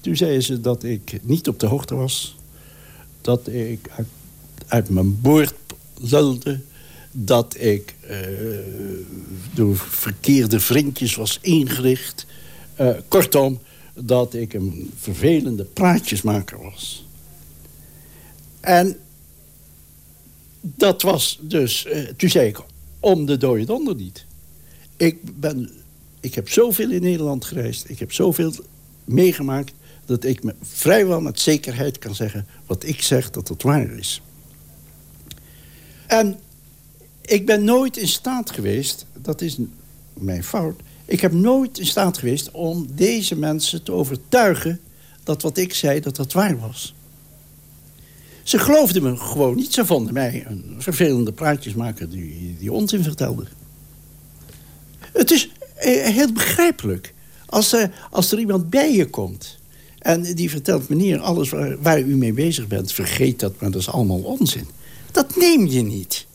Toen zeiden ze dat ik niet op de hoogte was. Dat ik uit, mijn boord lulde. Dat ik uh, door verkeerde vriendjes was ingericht. Uh, kortom, dat ik een vervelende praatjesmaker was. En dat was dus... Uh, toen zei ik, om de dode donder niet. Ik, ben, ik heb zoveel in Nederland gereisd. Ik heb zoveel meegemaakt... dat ik me vrijwel met zekerheid kan zeggen... wat ik zeg, dat het waar is. En ik ben nooit in staat geweest... dat is mijn fout ik heb nooit in staat geweest om deze mensen te overtuigen... dat wat ik zei, dat dat waar was. Ze geloofden me gewoon niet. Ze vonden mij een vervelende praatjesmaker die, die onzin vertelde. Het is eh, heel begrijpelijk. Als, uh, als er iemand bij je komt... en die vertelt, meneer, alles waar, waar u mee bezig bent... vergeet dat, maar dat is allemaal onzin. Dat neem je niet.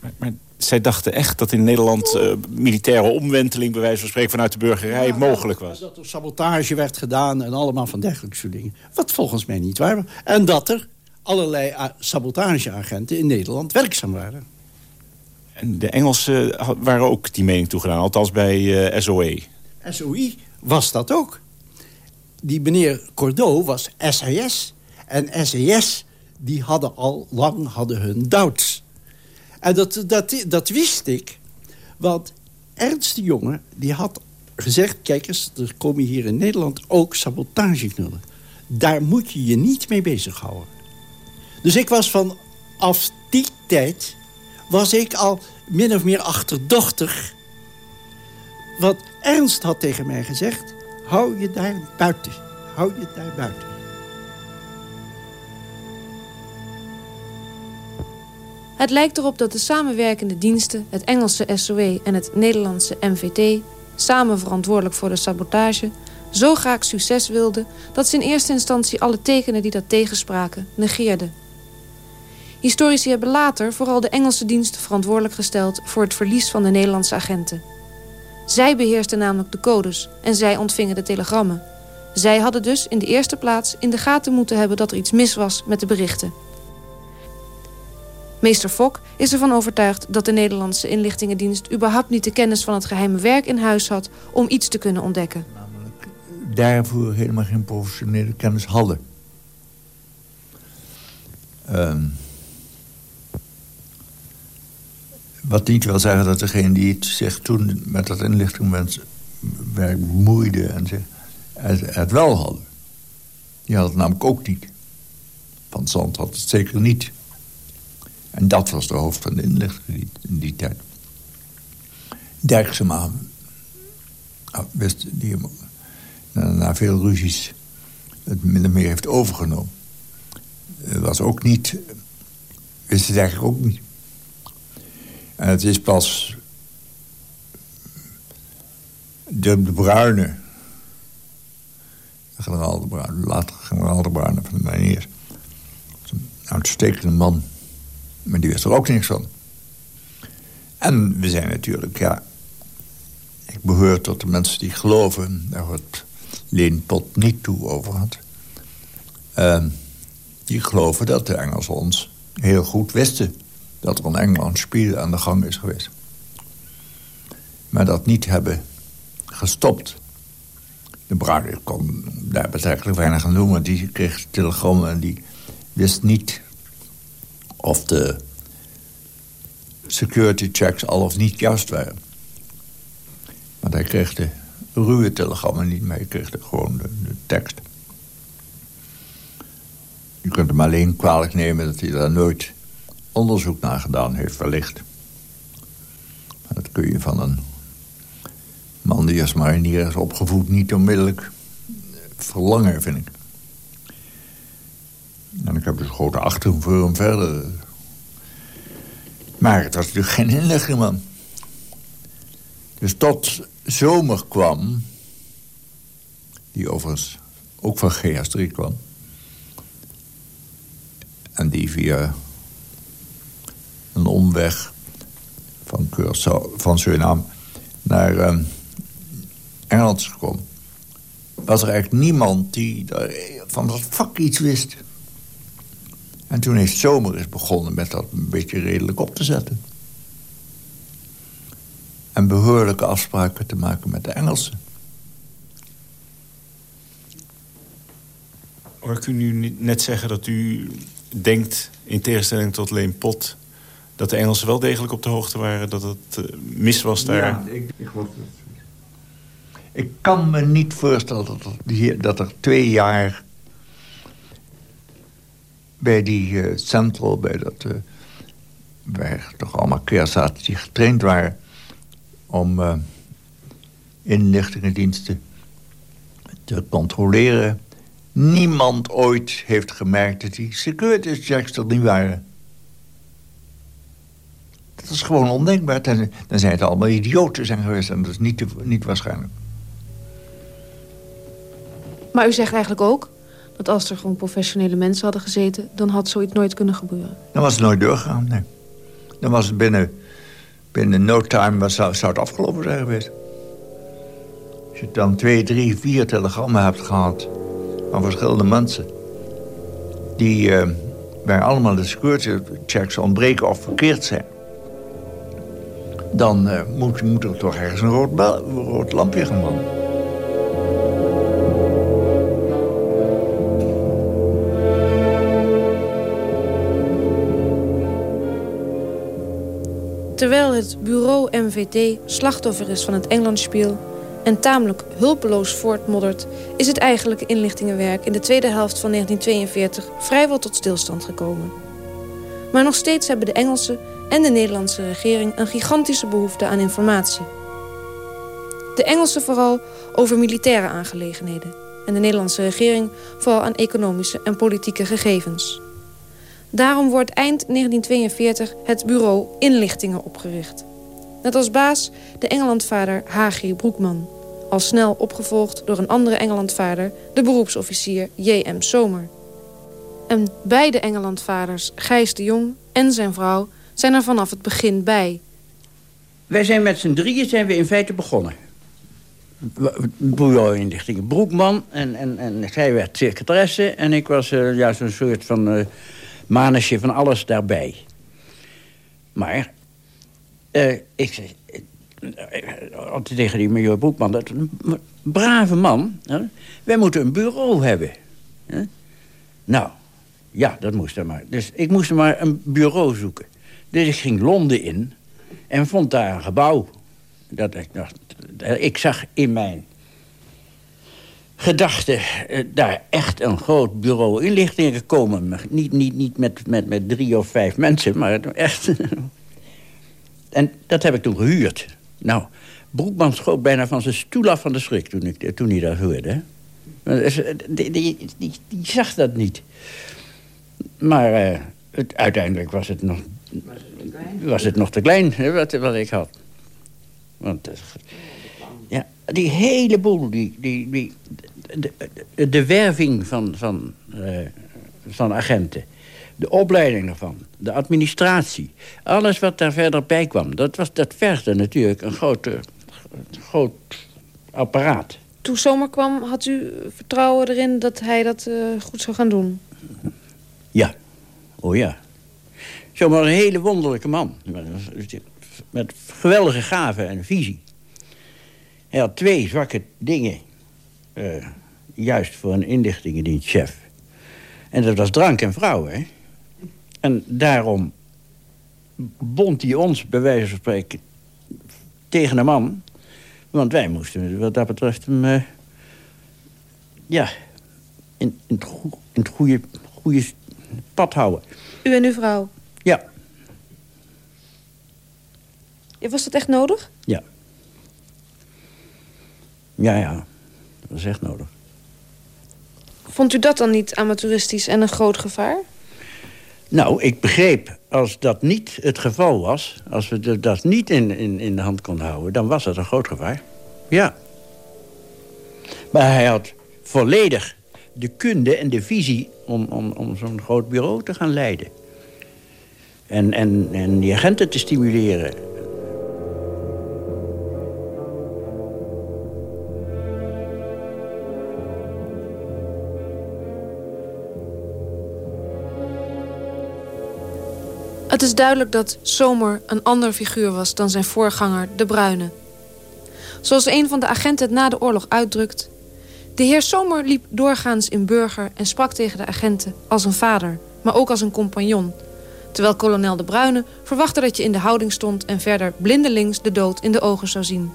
Maar, maar zij dachten echt dat in Nederland uh, militaire omwenteling... bij wijze van spreken vanuit de burgerij ja, mogelijk was. Dat er sabotage werd gedaan en allemaal van dergelijke soort dingen. Wat volgens mij niet waar was. En dat er allerlei sabotageagenten in Nederland werkzaam waren. En de Engelsen waren ook die mening toegedaan, althans bij uh, SOE. SOE was dat ook. Die meneer Cordeau was SAS. En SAS, die hadden al lang hadden hun doubts. En dat, dat, dat wist ik. Want Ernst de die had gezegd... kijk eens, er komen hier in Nederland ook sabotageknullen. Daar moet je je niet mee bezighouden. Dus ik was vanaf die tijd... was ik al min of meer achterdochtig. Want Ernst had tegen mij gezegd... hou je daar buiten. Hou je daar buiten. Het lijkt erop dat de samenwerkende diensten, het Engelse SOE en het Nederlandse MVT... samen verantwoordelijk voor de sabotage, zo graag succes wilden... dat ze in eerste instantie alle tekenen die dat tegenspraken negeerden. Historici hebben later vooral de Engelse dienst verantwoordelijk gesteld... voor het verlies van de Nederlandse agenten. Zij beheersten namelijk de codes en zij ontvingen de telegrammen. Zij hadden dus in de eerste plaats in de gaten moeten hebben... dat er iets mis was met de berichten. Meester Fok is ervan overtuigd dat de Nederlandse inlichtingendienst... überhaupt niet de kennis van het geheime werk in huis had... om iets te kunnen ontdekken. Namelijk daarvoor helemaal geen professionele kennis hadden. Um, wat niet wil zeggen dat degene die het zich toen met dat inlichtingwerk bemoeide... en het, het wel hadden. Die had het namelijk ook niet. Van Zand had het zeker niet... En dat was de hoofd van de inlichting in die tijd. Dijksema ah, wist die na, veel ruzies het min of meer heeft overgenomen. Was ook niet, wist het eigenlijk ook niet. En het is pas de, de generaal de Bruyne, later generaal de Bruyne van de Mariniers. Een uitstekende man maar die wist er ook niks van. En we zijn natuurlijk, ja... Ik behoor tot de mensen die geloven... daar het Leen Pot niet toe over had... Uh, die geloven dat de Engelsen ons heel goed wisten... dat er een Engeland spiel aan de gang is geweest. Maar dat niet hebben gestopt. De bruid kon daar betrekkelijk weinig aan doen... want die kreeg telegram en die wist niet of de security checks al of niet juist waren. Maar hij kreeg de ruwe telegrammen niet mee. Hij kreeg gewoon de, de, tekst. Je kunt hem alleen kwalijk nemen dat hij daar nooit onderzoek naar gedaan heeft, wellicht. Dat kun je van een man die als marinier is opgevoed... niet onmiddellijk verlangen, vind ik. En ik heb dus grote achting voor hem verder. Maar het was natuurlijk geen inlichting, man. Dus tot zomer kwam... die overigens ook van GS3 kwam... en die via een omweg van, Curaçao, van Suriname naar um, Engeland is gekomen... was er eigenlijk niemand die van dat vak iets wist... En toen heeft Zomer eens begonnen met dat een beetje redelijk op te zetten. En behoorlijke afspraken te maken met de Engelsen. Hoor ik u nu net zeggen dat u denkt, in tegenstelling tot Leen Pot... dat de Engelsen wel degelijk op de hoogte waren dat het uh, mis was daar? Ja, ik, ik. Ik kan me niet voorstellen dat er, dat er twee jaar bij die uh, Central, bij dat... Uh, waar toch allemaal zaten die getraind waren... om uh, inlichtingendiensten te controleren... niemand ooit heeft gemerkt dat die securities checks er niet waren. Dat is gewoon ondenkbaar. Dan, dan zijn het allemaal idioten zijn geweest en dat is niet, te, niet waarschijnlijk. Maar u zegt eigenlijk ook dat als er gewoon professionele mensen hadden gezeten... dan had zoiets nooit kunnen gebeuren. Dan was het nooit doorgegaan, nee. Dan was het binnen, binnen no time was, zou, zou het afgelopen zijn geweest. Als je dan twee, drie, vier telegrammen hebt gehad... van verschillende mensen... die uh, bij allemaal de security checks ontbreken of verkeerd zijn... dan uh, moet, moet er toch ergens een rood, rood lampje gaan. Terwijl het bureau MVT slachtoffer is van het Engelandspiel... en tamelijk hulpeloos voortmoddert... is het eigenlijke inlichtingenwerk in de tweede helft van 1942... vrijwel tot stilstand gekomen. Maar nog steeds hebben de Engelse en de Nederlandse regering... een gigantische behoefte aan informatie. De Engelsen vooral over militaire aangelegenheden... en de Nederlandse regering vooral aan economische en politieke gegevens... Daarom wordt eind 1942 het bureau Inlichtingen opgericht. Net als baas de Engelandvader H.G. Broekman. Al snel opgevolgd door een andere Engelandvader, de beroepsofficier J.M. Somer. En beide Engelandvaders, Gijs de Jong en zijn vrouw, zijn er vanaf het begin bij. Wij zijn met z'n drieën zijn we in feite begonnen. Bureau Inlichtingen Broekman en, en, en zij werd secretaresse... en ik was uh, ja, zo'n soort van... Uh, van alles daarbij. Maar, uh, ik zei uh, tegen die major Broekman... dat een brave man, hè? wij moeten een bureau hebben. Hè? Nou, ja, dat moest er maar. Dus ik moest maar een bureau zoeken. Dus ik ging Londen in en vond daar een gebouw. Dat ik, dacht, ik zag in mijn gedachte uh, daar echt een groot bureau inlichtingen gekomen. Niet, niet, niet met, met, met drie of vijf mensen, maar echt... en dat heb ik toen gehuurd. Nou, Broekman schoot bijna van zijn stoel af van de schrik toen, ik, toen hij dat hoorde. Die, die, die, die zag dat niet. Maar uiteindelijk was het nog, was het nog te klein hè, wat, wat ik had. Want uh, ja, die hele boel, die, die, die, de, de, werving van, van, uh, van agenten. De opleiding ervan. De administratie. Alles wat daar verder bij kwam. Dat, was, dat vergde natuurlijk een groot, groot apparaat. Toen zomer kwam, had u vertrouwen erin dat hij dat uh, goed zou gaan doen? Ja. Oh ja. Zomaar een hele wonderlijke man. Met geweldige gaven en visie. Hij had twee zwakke dingen. Uh, juist voor een inlichtingendienstchef. En dat was drank en vrouwen. En daarom bond hij ons, bij wijze van spreken, tegen een man. Want wij moesten wat dat betreft hem... Uh, ja, in, in het goede, goede pad houden. U en uw vrouw? Ja. ja. Was dat echt nodig? Ja. Ja, ja. Dat was echt nodig. Vond u dat dan niet amateuristisch en een groot gevaar? Nou, ik begreep, als dat niet het geval was... als we dat niet in, in, in de hand konden houden... dan was dat een groot gevaar. Ja. Maar hij had volledig de kunde en de visie... om, om, om zo'n groot bureau te gaan leiden. En, en, en die agenten te stimuleren. Het is duidelijk dat Zomer een ander figuur was dan zijn voorganger, de Bruine. Zoals een van de agenten het na de oorlog uitdrukt... De heer Zomer liep doorgaans in burger en sprak tegen de agenten als een vader, maar ook als een compagnon. Terwijl kolonel de Bruyne verwachtte dat je in de houding stond en verder blindelings de dood in de ogen zou zien.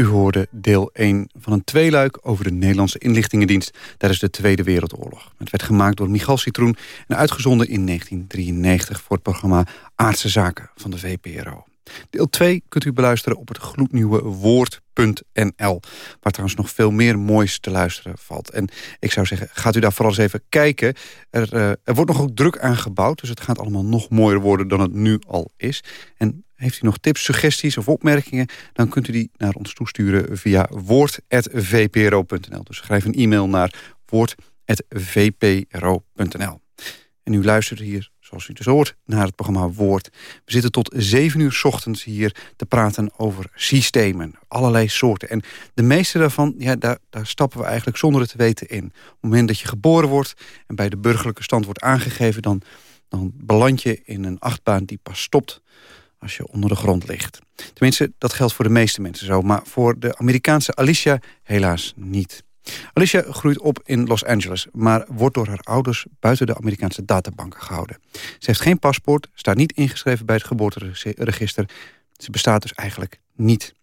U hoorde deel 1 van een tweeluik over de Nederlandse inlichtingendienst tijdens de Tweede Wereldoorlog. Het werd gemaakt door Michal Citroen en uitgezonden in 1993 voor het programma Aardse Zaken van de VPRO. Deel 2 kunt u beluisteren op het gloednieuwe woord.nl. Waar trouwens nog veel meer moois te luisteren valt. En ik zou zeggen, gaat u daar vooral eens even kijken. Er, uh, er wordt nog ook druk aangebouwd. Dus het gaat allemaal nog mooier worden dan het nu al is. En heeft u nog tips, suggesties of opmerkingen... dan kunt u die naar ons toesturen via woord.vpro.nl. Dus schrijf een e-mail naar woord.vpro.nl. En u luistert hier zoals u dus hoort, naar het programma Woord. We zitten tot zeven uur ochtends hier te praten over systemen. Allerlei soorten. En de meeste daarvan, ja, daar, daar stappen we eigenlijk zonder het te weten in. Op het moment dat je geboren wordt en bij de burgerlijke stand wordt aangegeven... dan, dan beland je in een achtbaan die pas stopt als je onder de grond ligt. Tenminste, dat geldt voor de meeste mensen zo. Maar voor de Amerikaanse Alicia helaas niet. Alicia groeit op in Los Angeles, maar wordt door haar ouders buiten de Amerikaanse databanken gehouden. Ze heeft geen paspoort, staat niet ingeschreven bij het geboorteregister. Ze bestaat dus eigenlijk niet.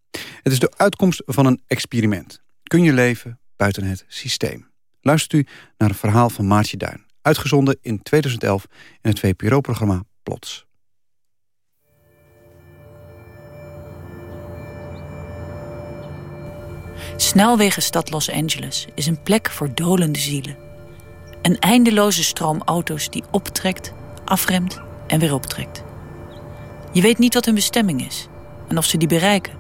Het is de uitkomst van een experiment. Kun je leven buiten het systeem? Luistert u naar een verhaal van Maartje Duin. Uitgezonden in 2011 in het VPRO-programma Plots. Snelwegenstad Los Angeles is een plek voor dolende zielen. Een eindeloze stroom auto's die optrekt, afremt en weer optrekt. Je weet niet wat hun bestemming is en of ze die bereiken.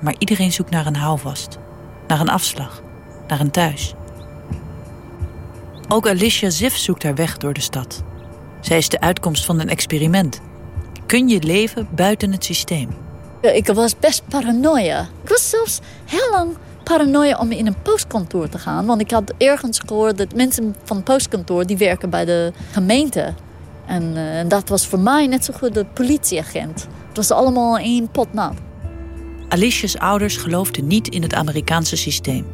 Maar iedereen zoekt naar een houvast, naar een afslag, naar een thuis. Ook Alicia Ziff zoekt haar weg door de stad. Zij is de uitkomst van een experiment. Kun je leven buiten het systeem? Ik was best paranoia. Ik was zelfs heel lang paranoia om in een postkantoor te gaan. Want ik had ergens gehoord dat mensen van het postkantoor... die werken bij de gemeente. En uh, dat was voor mij net zo goed de politieagent. Het was allemaal één pot nat. Alicia's ouders geloofden niet in het Amerikaanse systeem.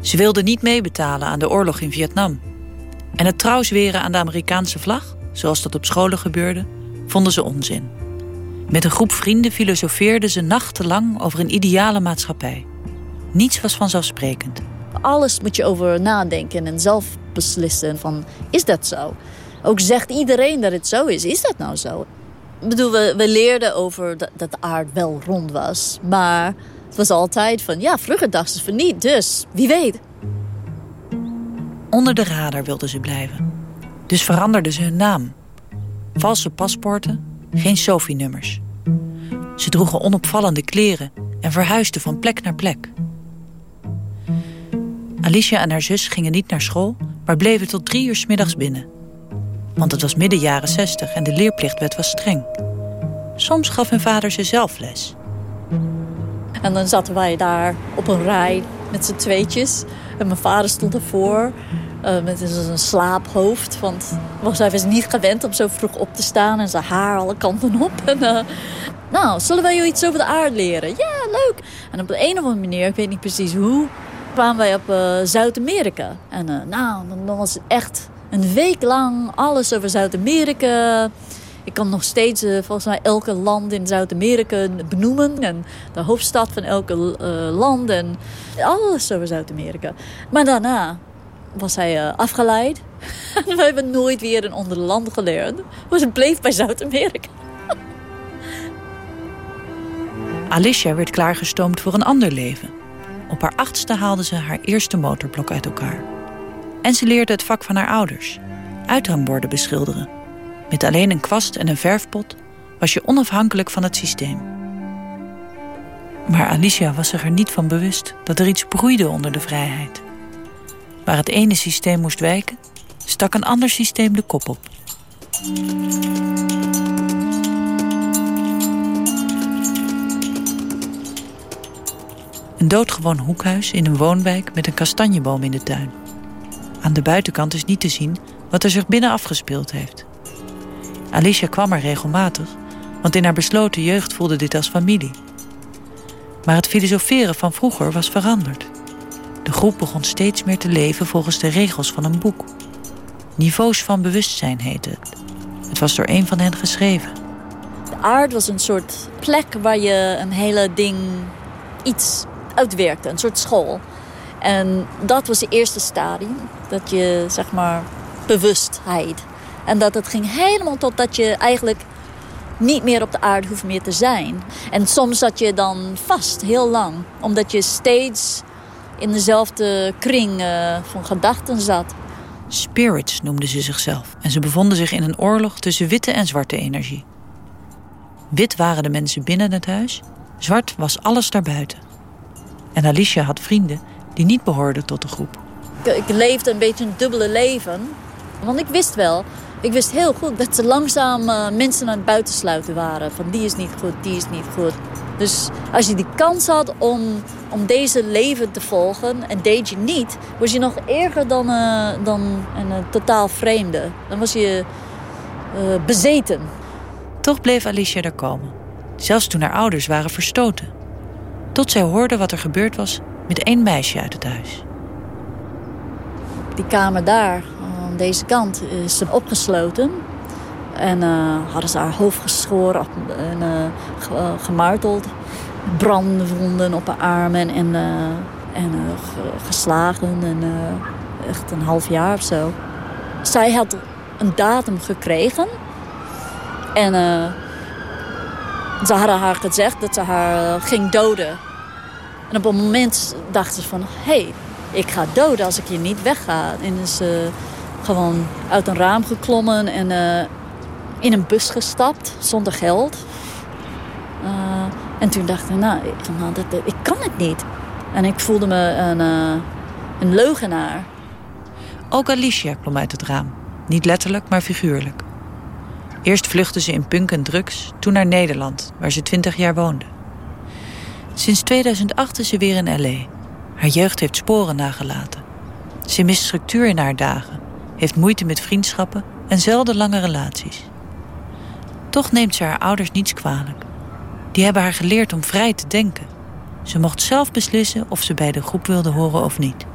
Ze wilden niet meebetalen aan de oorlog in Vietnam. En het trouw zweren aan de Amerikaanse vlag, zoals dat op scholen gebeurde, vonden ze onzin. Met een groep vrienden filosofeerden ze nachtenlang over een ideale maatschappij. Niets was vanzelfsprekend. Alles moet je over nadenken en zelf beslissen van, is dat zo? Ook zegt iedereen dat het zo is. Is dat nou zo? Ik bedoel, we, we leerden over dat, dat de aarde wel rond was. Maar het was altijd van, ja, vroeger dachten ze van niet. Dus, wie weet. Onder de radar wilden ze blijven. Dus veranderden ze hun naam. Valse paspoorten, geen Sophie-nummers. Ze droegen onopvallende kleren en verhuisden van plek naar plek. Alicia en haar zus gingen niet naar school, maar bleven tot drie uur s middags binnen. Want het was midden jaren zestig en de leerplichtwet was streng. Soms gaf hun vader ze zelf les. En dan zaten wij daar op een rij met z'n tweetjes. En mijn vader stond ervoor uh, met een slaaphoofd. Want hij was niet gewend om zo vroeg op te staan en zijn haar alle kanten op. En, uh, nou, zullen wij jou iets over de aarde leren? Ja, leuk. En op de een of andere manier, ik weet niet precies hoe, kwamen wij op uh, Zuid-Amerika. En uh, nou, dan was het echt een week lang alles over Zuid-Amerika. Ik kan nog steeds uh, volgens mij elke land in Zuid-Amerika benoemen. En de hoofdstad van elke land. En alles over Zuid-Amerika. Maar daarna was hij afgeleid. en we hebben nooit weer een onder land geleerd. Dus het bleef bij Zuid-Amerika. Alicia werd klaargestoomd voor een ander leven. Op haar achtste haalde ze haar eerste motorblok uit elkaar. En ze leerde het vak van haar ouders. Uithangborden beschilderen. Met alleen een kwast en een verfpot was je onafhankelijk van het systeem. Maar Alicia was zich er niet van bewust dat er iets broeide onder de vrijheid. Waar het ene systeem moest wijken, stak een ander systeem de kop op. Een doodgewoon hoekhuis in een woonwijk met een kastanjeboom in de tuin. Aan de buitenkant is niet te zien wat er zich binnen afgespeeld heeft. Alicia kwam er regelmatig, want in haar besloten jeugd voelde dit als familie. Maar het filosoferen van vroeger was veranderd. De groep begon steeds meer te leven volgens de regels van een boek. Niveaus van bewustzijn heette het. Het was door een van hen geschreven. De aard was een soort plek waar je een hele ding iets uitwerkte, een soort school. En dat was het eerste stadium, dat je zeg maar bewustheid. En dat het ging helemaal totdat je eigenlijk niet meer op de aarde hoeft meer te zijn. En soms zat je dan vast, heel lang. Omdat je steeds in dezelfde kring uh, van gedachten zat. Spirits noemden ze zichzelf. En ze bevonden zich in een oorlog tussen witte en zwarte energie. Wit waren de mensen binnen het huis. Zwart was alles daarbuiten. En Alicia had vrienden die niet behoorden tot de groep. Ik, ik leefde een beetje een dubbele leven. Want ik wist wel, ik wist heel goed dat ze langzaam uh, mensen aan het buitensluiten waren. Van die is niet goed, die is niet goed. Dus als je die kans had om, om deze leven te volgen en deed je niet... was je nog erger dan, uh, dan een uh, totaal vreemde. Dan was je bezeten. Toch bleef Alicia er komen. Zelfs toen haar ouders waren verstoten. Tot zij hoorde wat er gebeurd was met één meisje uit het huis. Die kamer daar, aan deze kant, is opgesloten. En uh, hadden ze haar hoofd geschoren en uh, gemarteld. Brandwonden op haar armen en, en geslagen. En, echt een half jaar of zo. Zij had een datum gekregen. En ze hadden haar gezegd dat ze haar ging doden. En op een moment dachten ze van... hé, hey, ik ga doden als ik hier niet wegga. En is ze gewoon uit een raam geklommen en uh, in een bus gestapt zonder geld. Uh, en toen dacht ik, nou, ik, nou ik kan het niet. En ik voelde me een, uh, een leugenaar. Ook Alicia klom uit het raam. Niet letterlijk, maar figuurlijk. Eerst vluchtte ze in punk en drugs, toen naar Nederland, waar ze twintig jaar woonde. Sinds 2008 is ze weer in L.A. Haar jeugd heeft sporen nagelaten. Ze mist structuur in haar dagen, heeft moeite met vriendschappen en zelden lange relaties. Toch neemt ze haar ouders niets kwalijk. Die hebben haar geleerd om vrij te denken. Ze mocht zelf beslissen of ze bij de groep wilde horen of niet.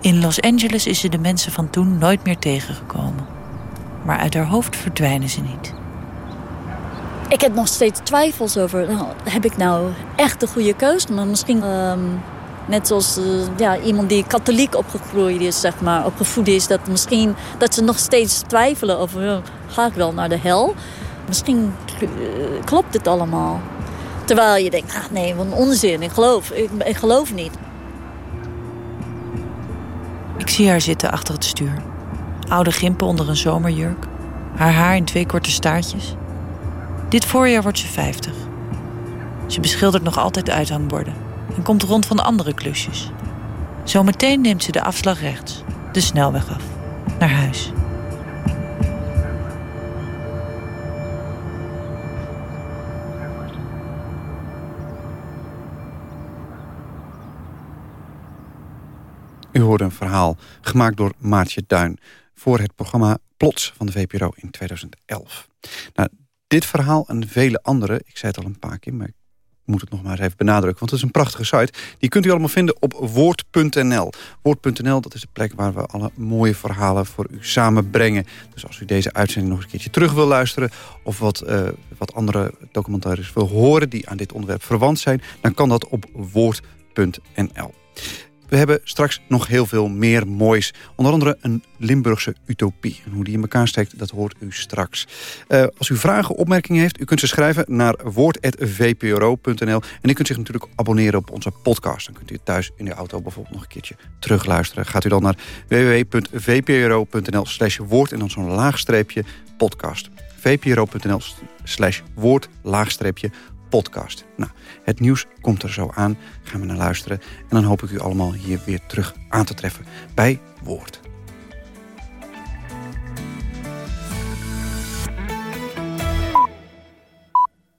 In Los Angeles is ze de mensen van toen nooit meer tegengekomen. Maar uit haar hoofd verdwijnen ze niet. Ik heb nog steeds twijfels over, nou, heb ik nou echt de goede keuze? Maar misschien, uh, net zoals uh, ja, iemand die katholiek opgegroeid is, zeg maar, opgevoed is, dat misschien dat ze nog steeds twijfelen over, ga ik wel naar de hel? Misschien uh, klopt het allemaal. Terwijl je denkt, ah, nee, wat een onzin, ik geloof, ik, ik geloof niet. Ik zie haar zitten achter het stuur. Oude gimpen onder een zomerjurk. Haar haar in twee korte staartjes. Dit voorjaar wordt ze 50. Ze beschildert nog altijd uithangborden en komt rond van andere klusjes. Zometeen neemt ze de afslag rechts, de snelweg af, naar huis. U hoorde een verhaal gemaakt door Maartje Duin... voor het programma Plots van de VPRO in 2011. Nou, dit verhaal en vele andere, ik zei het al een paar keer... maar ik moet het nog maar even benadrukken, want het is een prachtige site. Die kunt u allemaal vinden op woord.nl. Woord.nl, dat is de plek waar we alle mooie verhalen voor u samenbrengen. Dus als u deze uitzending nog een keertje terug wil luisteren... of wat, uh, wat andere documentaires wil horen die aan dit onderwerp verwant zijn... dan kan dat op woord.nl. We hebben straks nog heel veel meer moois. Onder andere een Limburgse utopie. En hoe die in elkaar steekt, dat hoort u straks. Uh, als u vragen, opmerkingen heeft, u kunt ze schrijven naar woord.vpro.nl. En u kunt zich natuurlijk abonneren op onze podcast. Dan kunt u thuis in de auto bijvoorbeeld nog een keertje terugluisteren. Gaat u dan naar www.vpro.nl slash woord en dan zo'n laagstreepje podcast. vpro.nl slash woord laagstreepje podcast. Nou, het nieuws komt er zo aan. Gaan we naar luisteren. En dan hoop ik u allemaal hier weer terug aan te treffen bij Woord.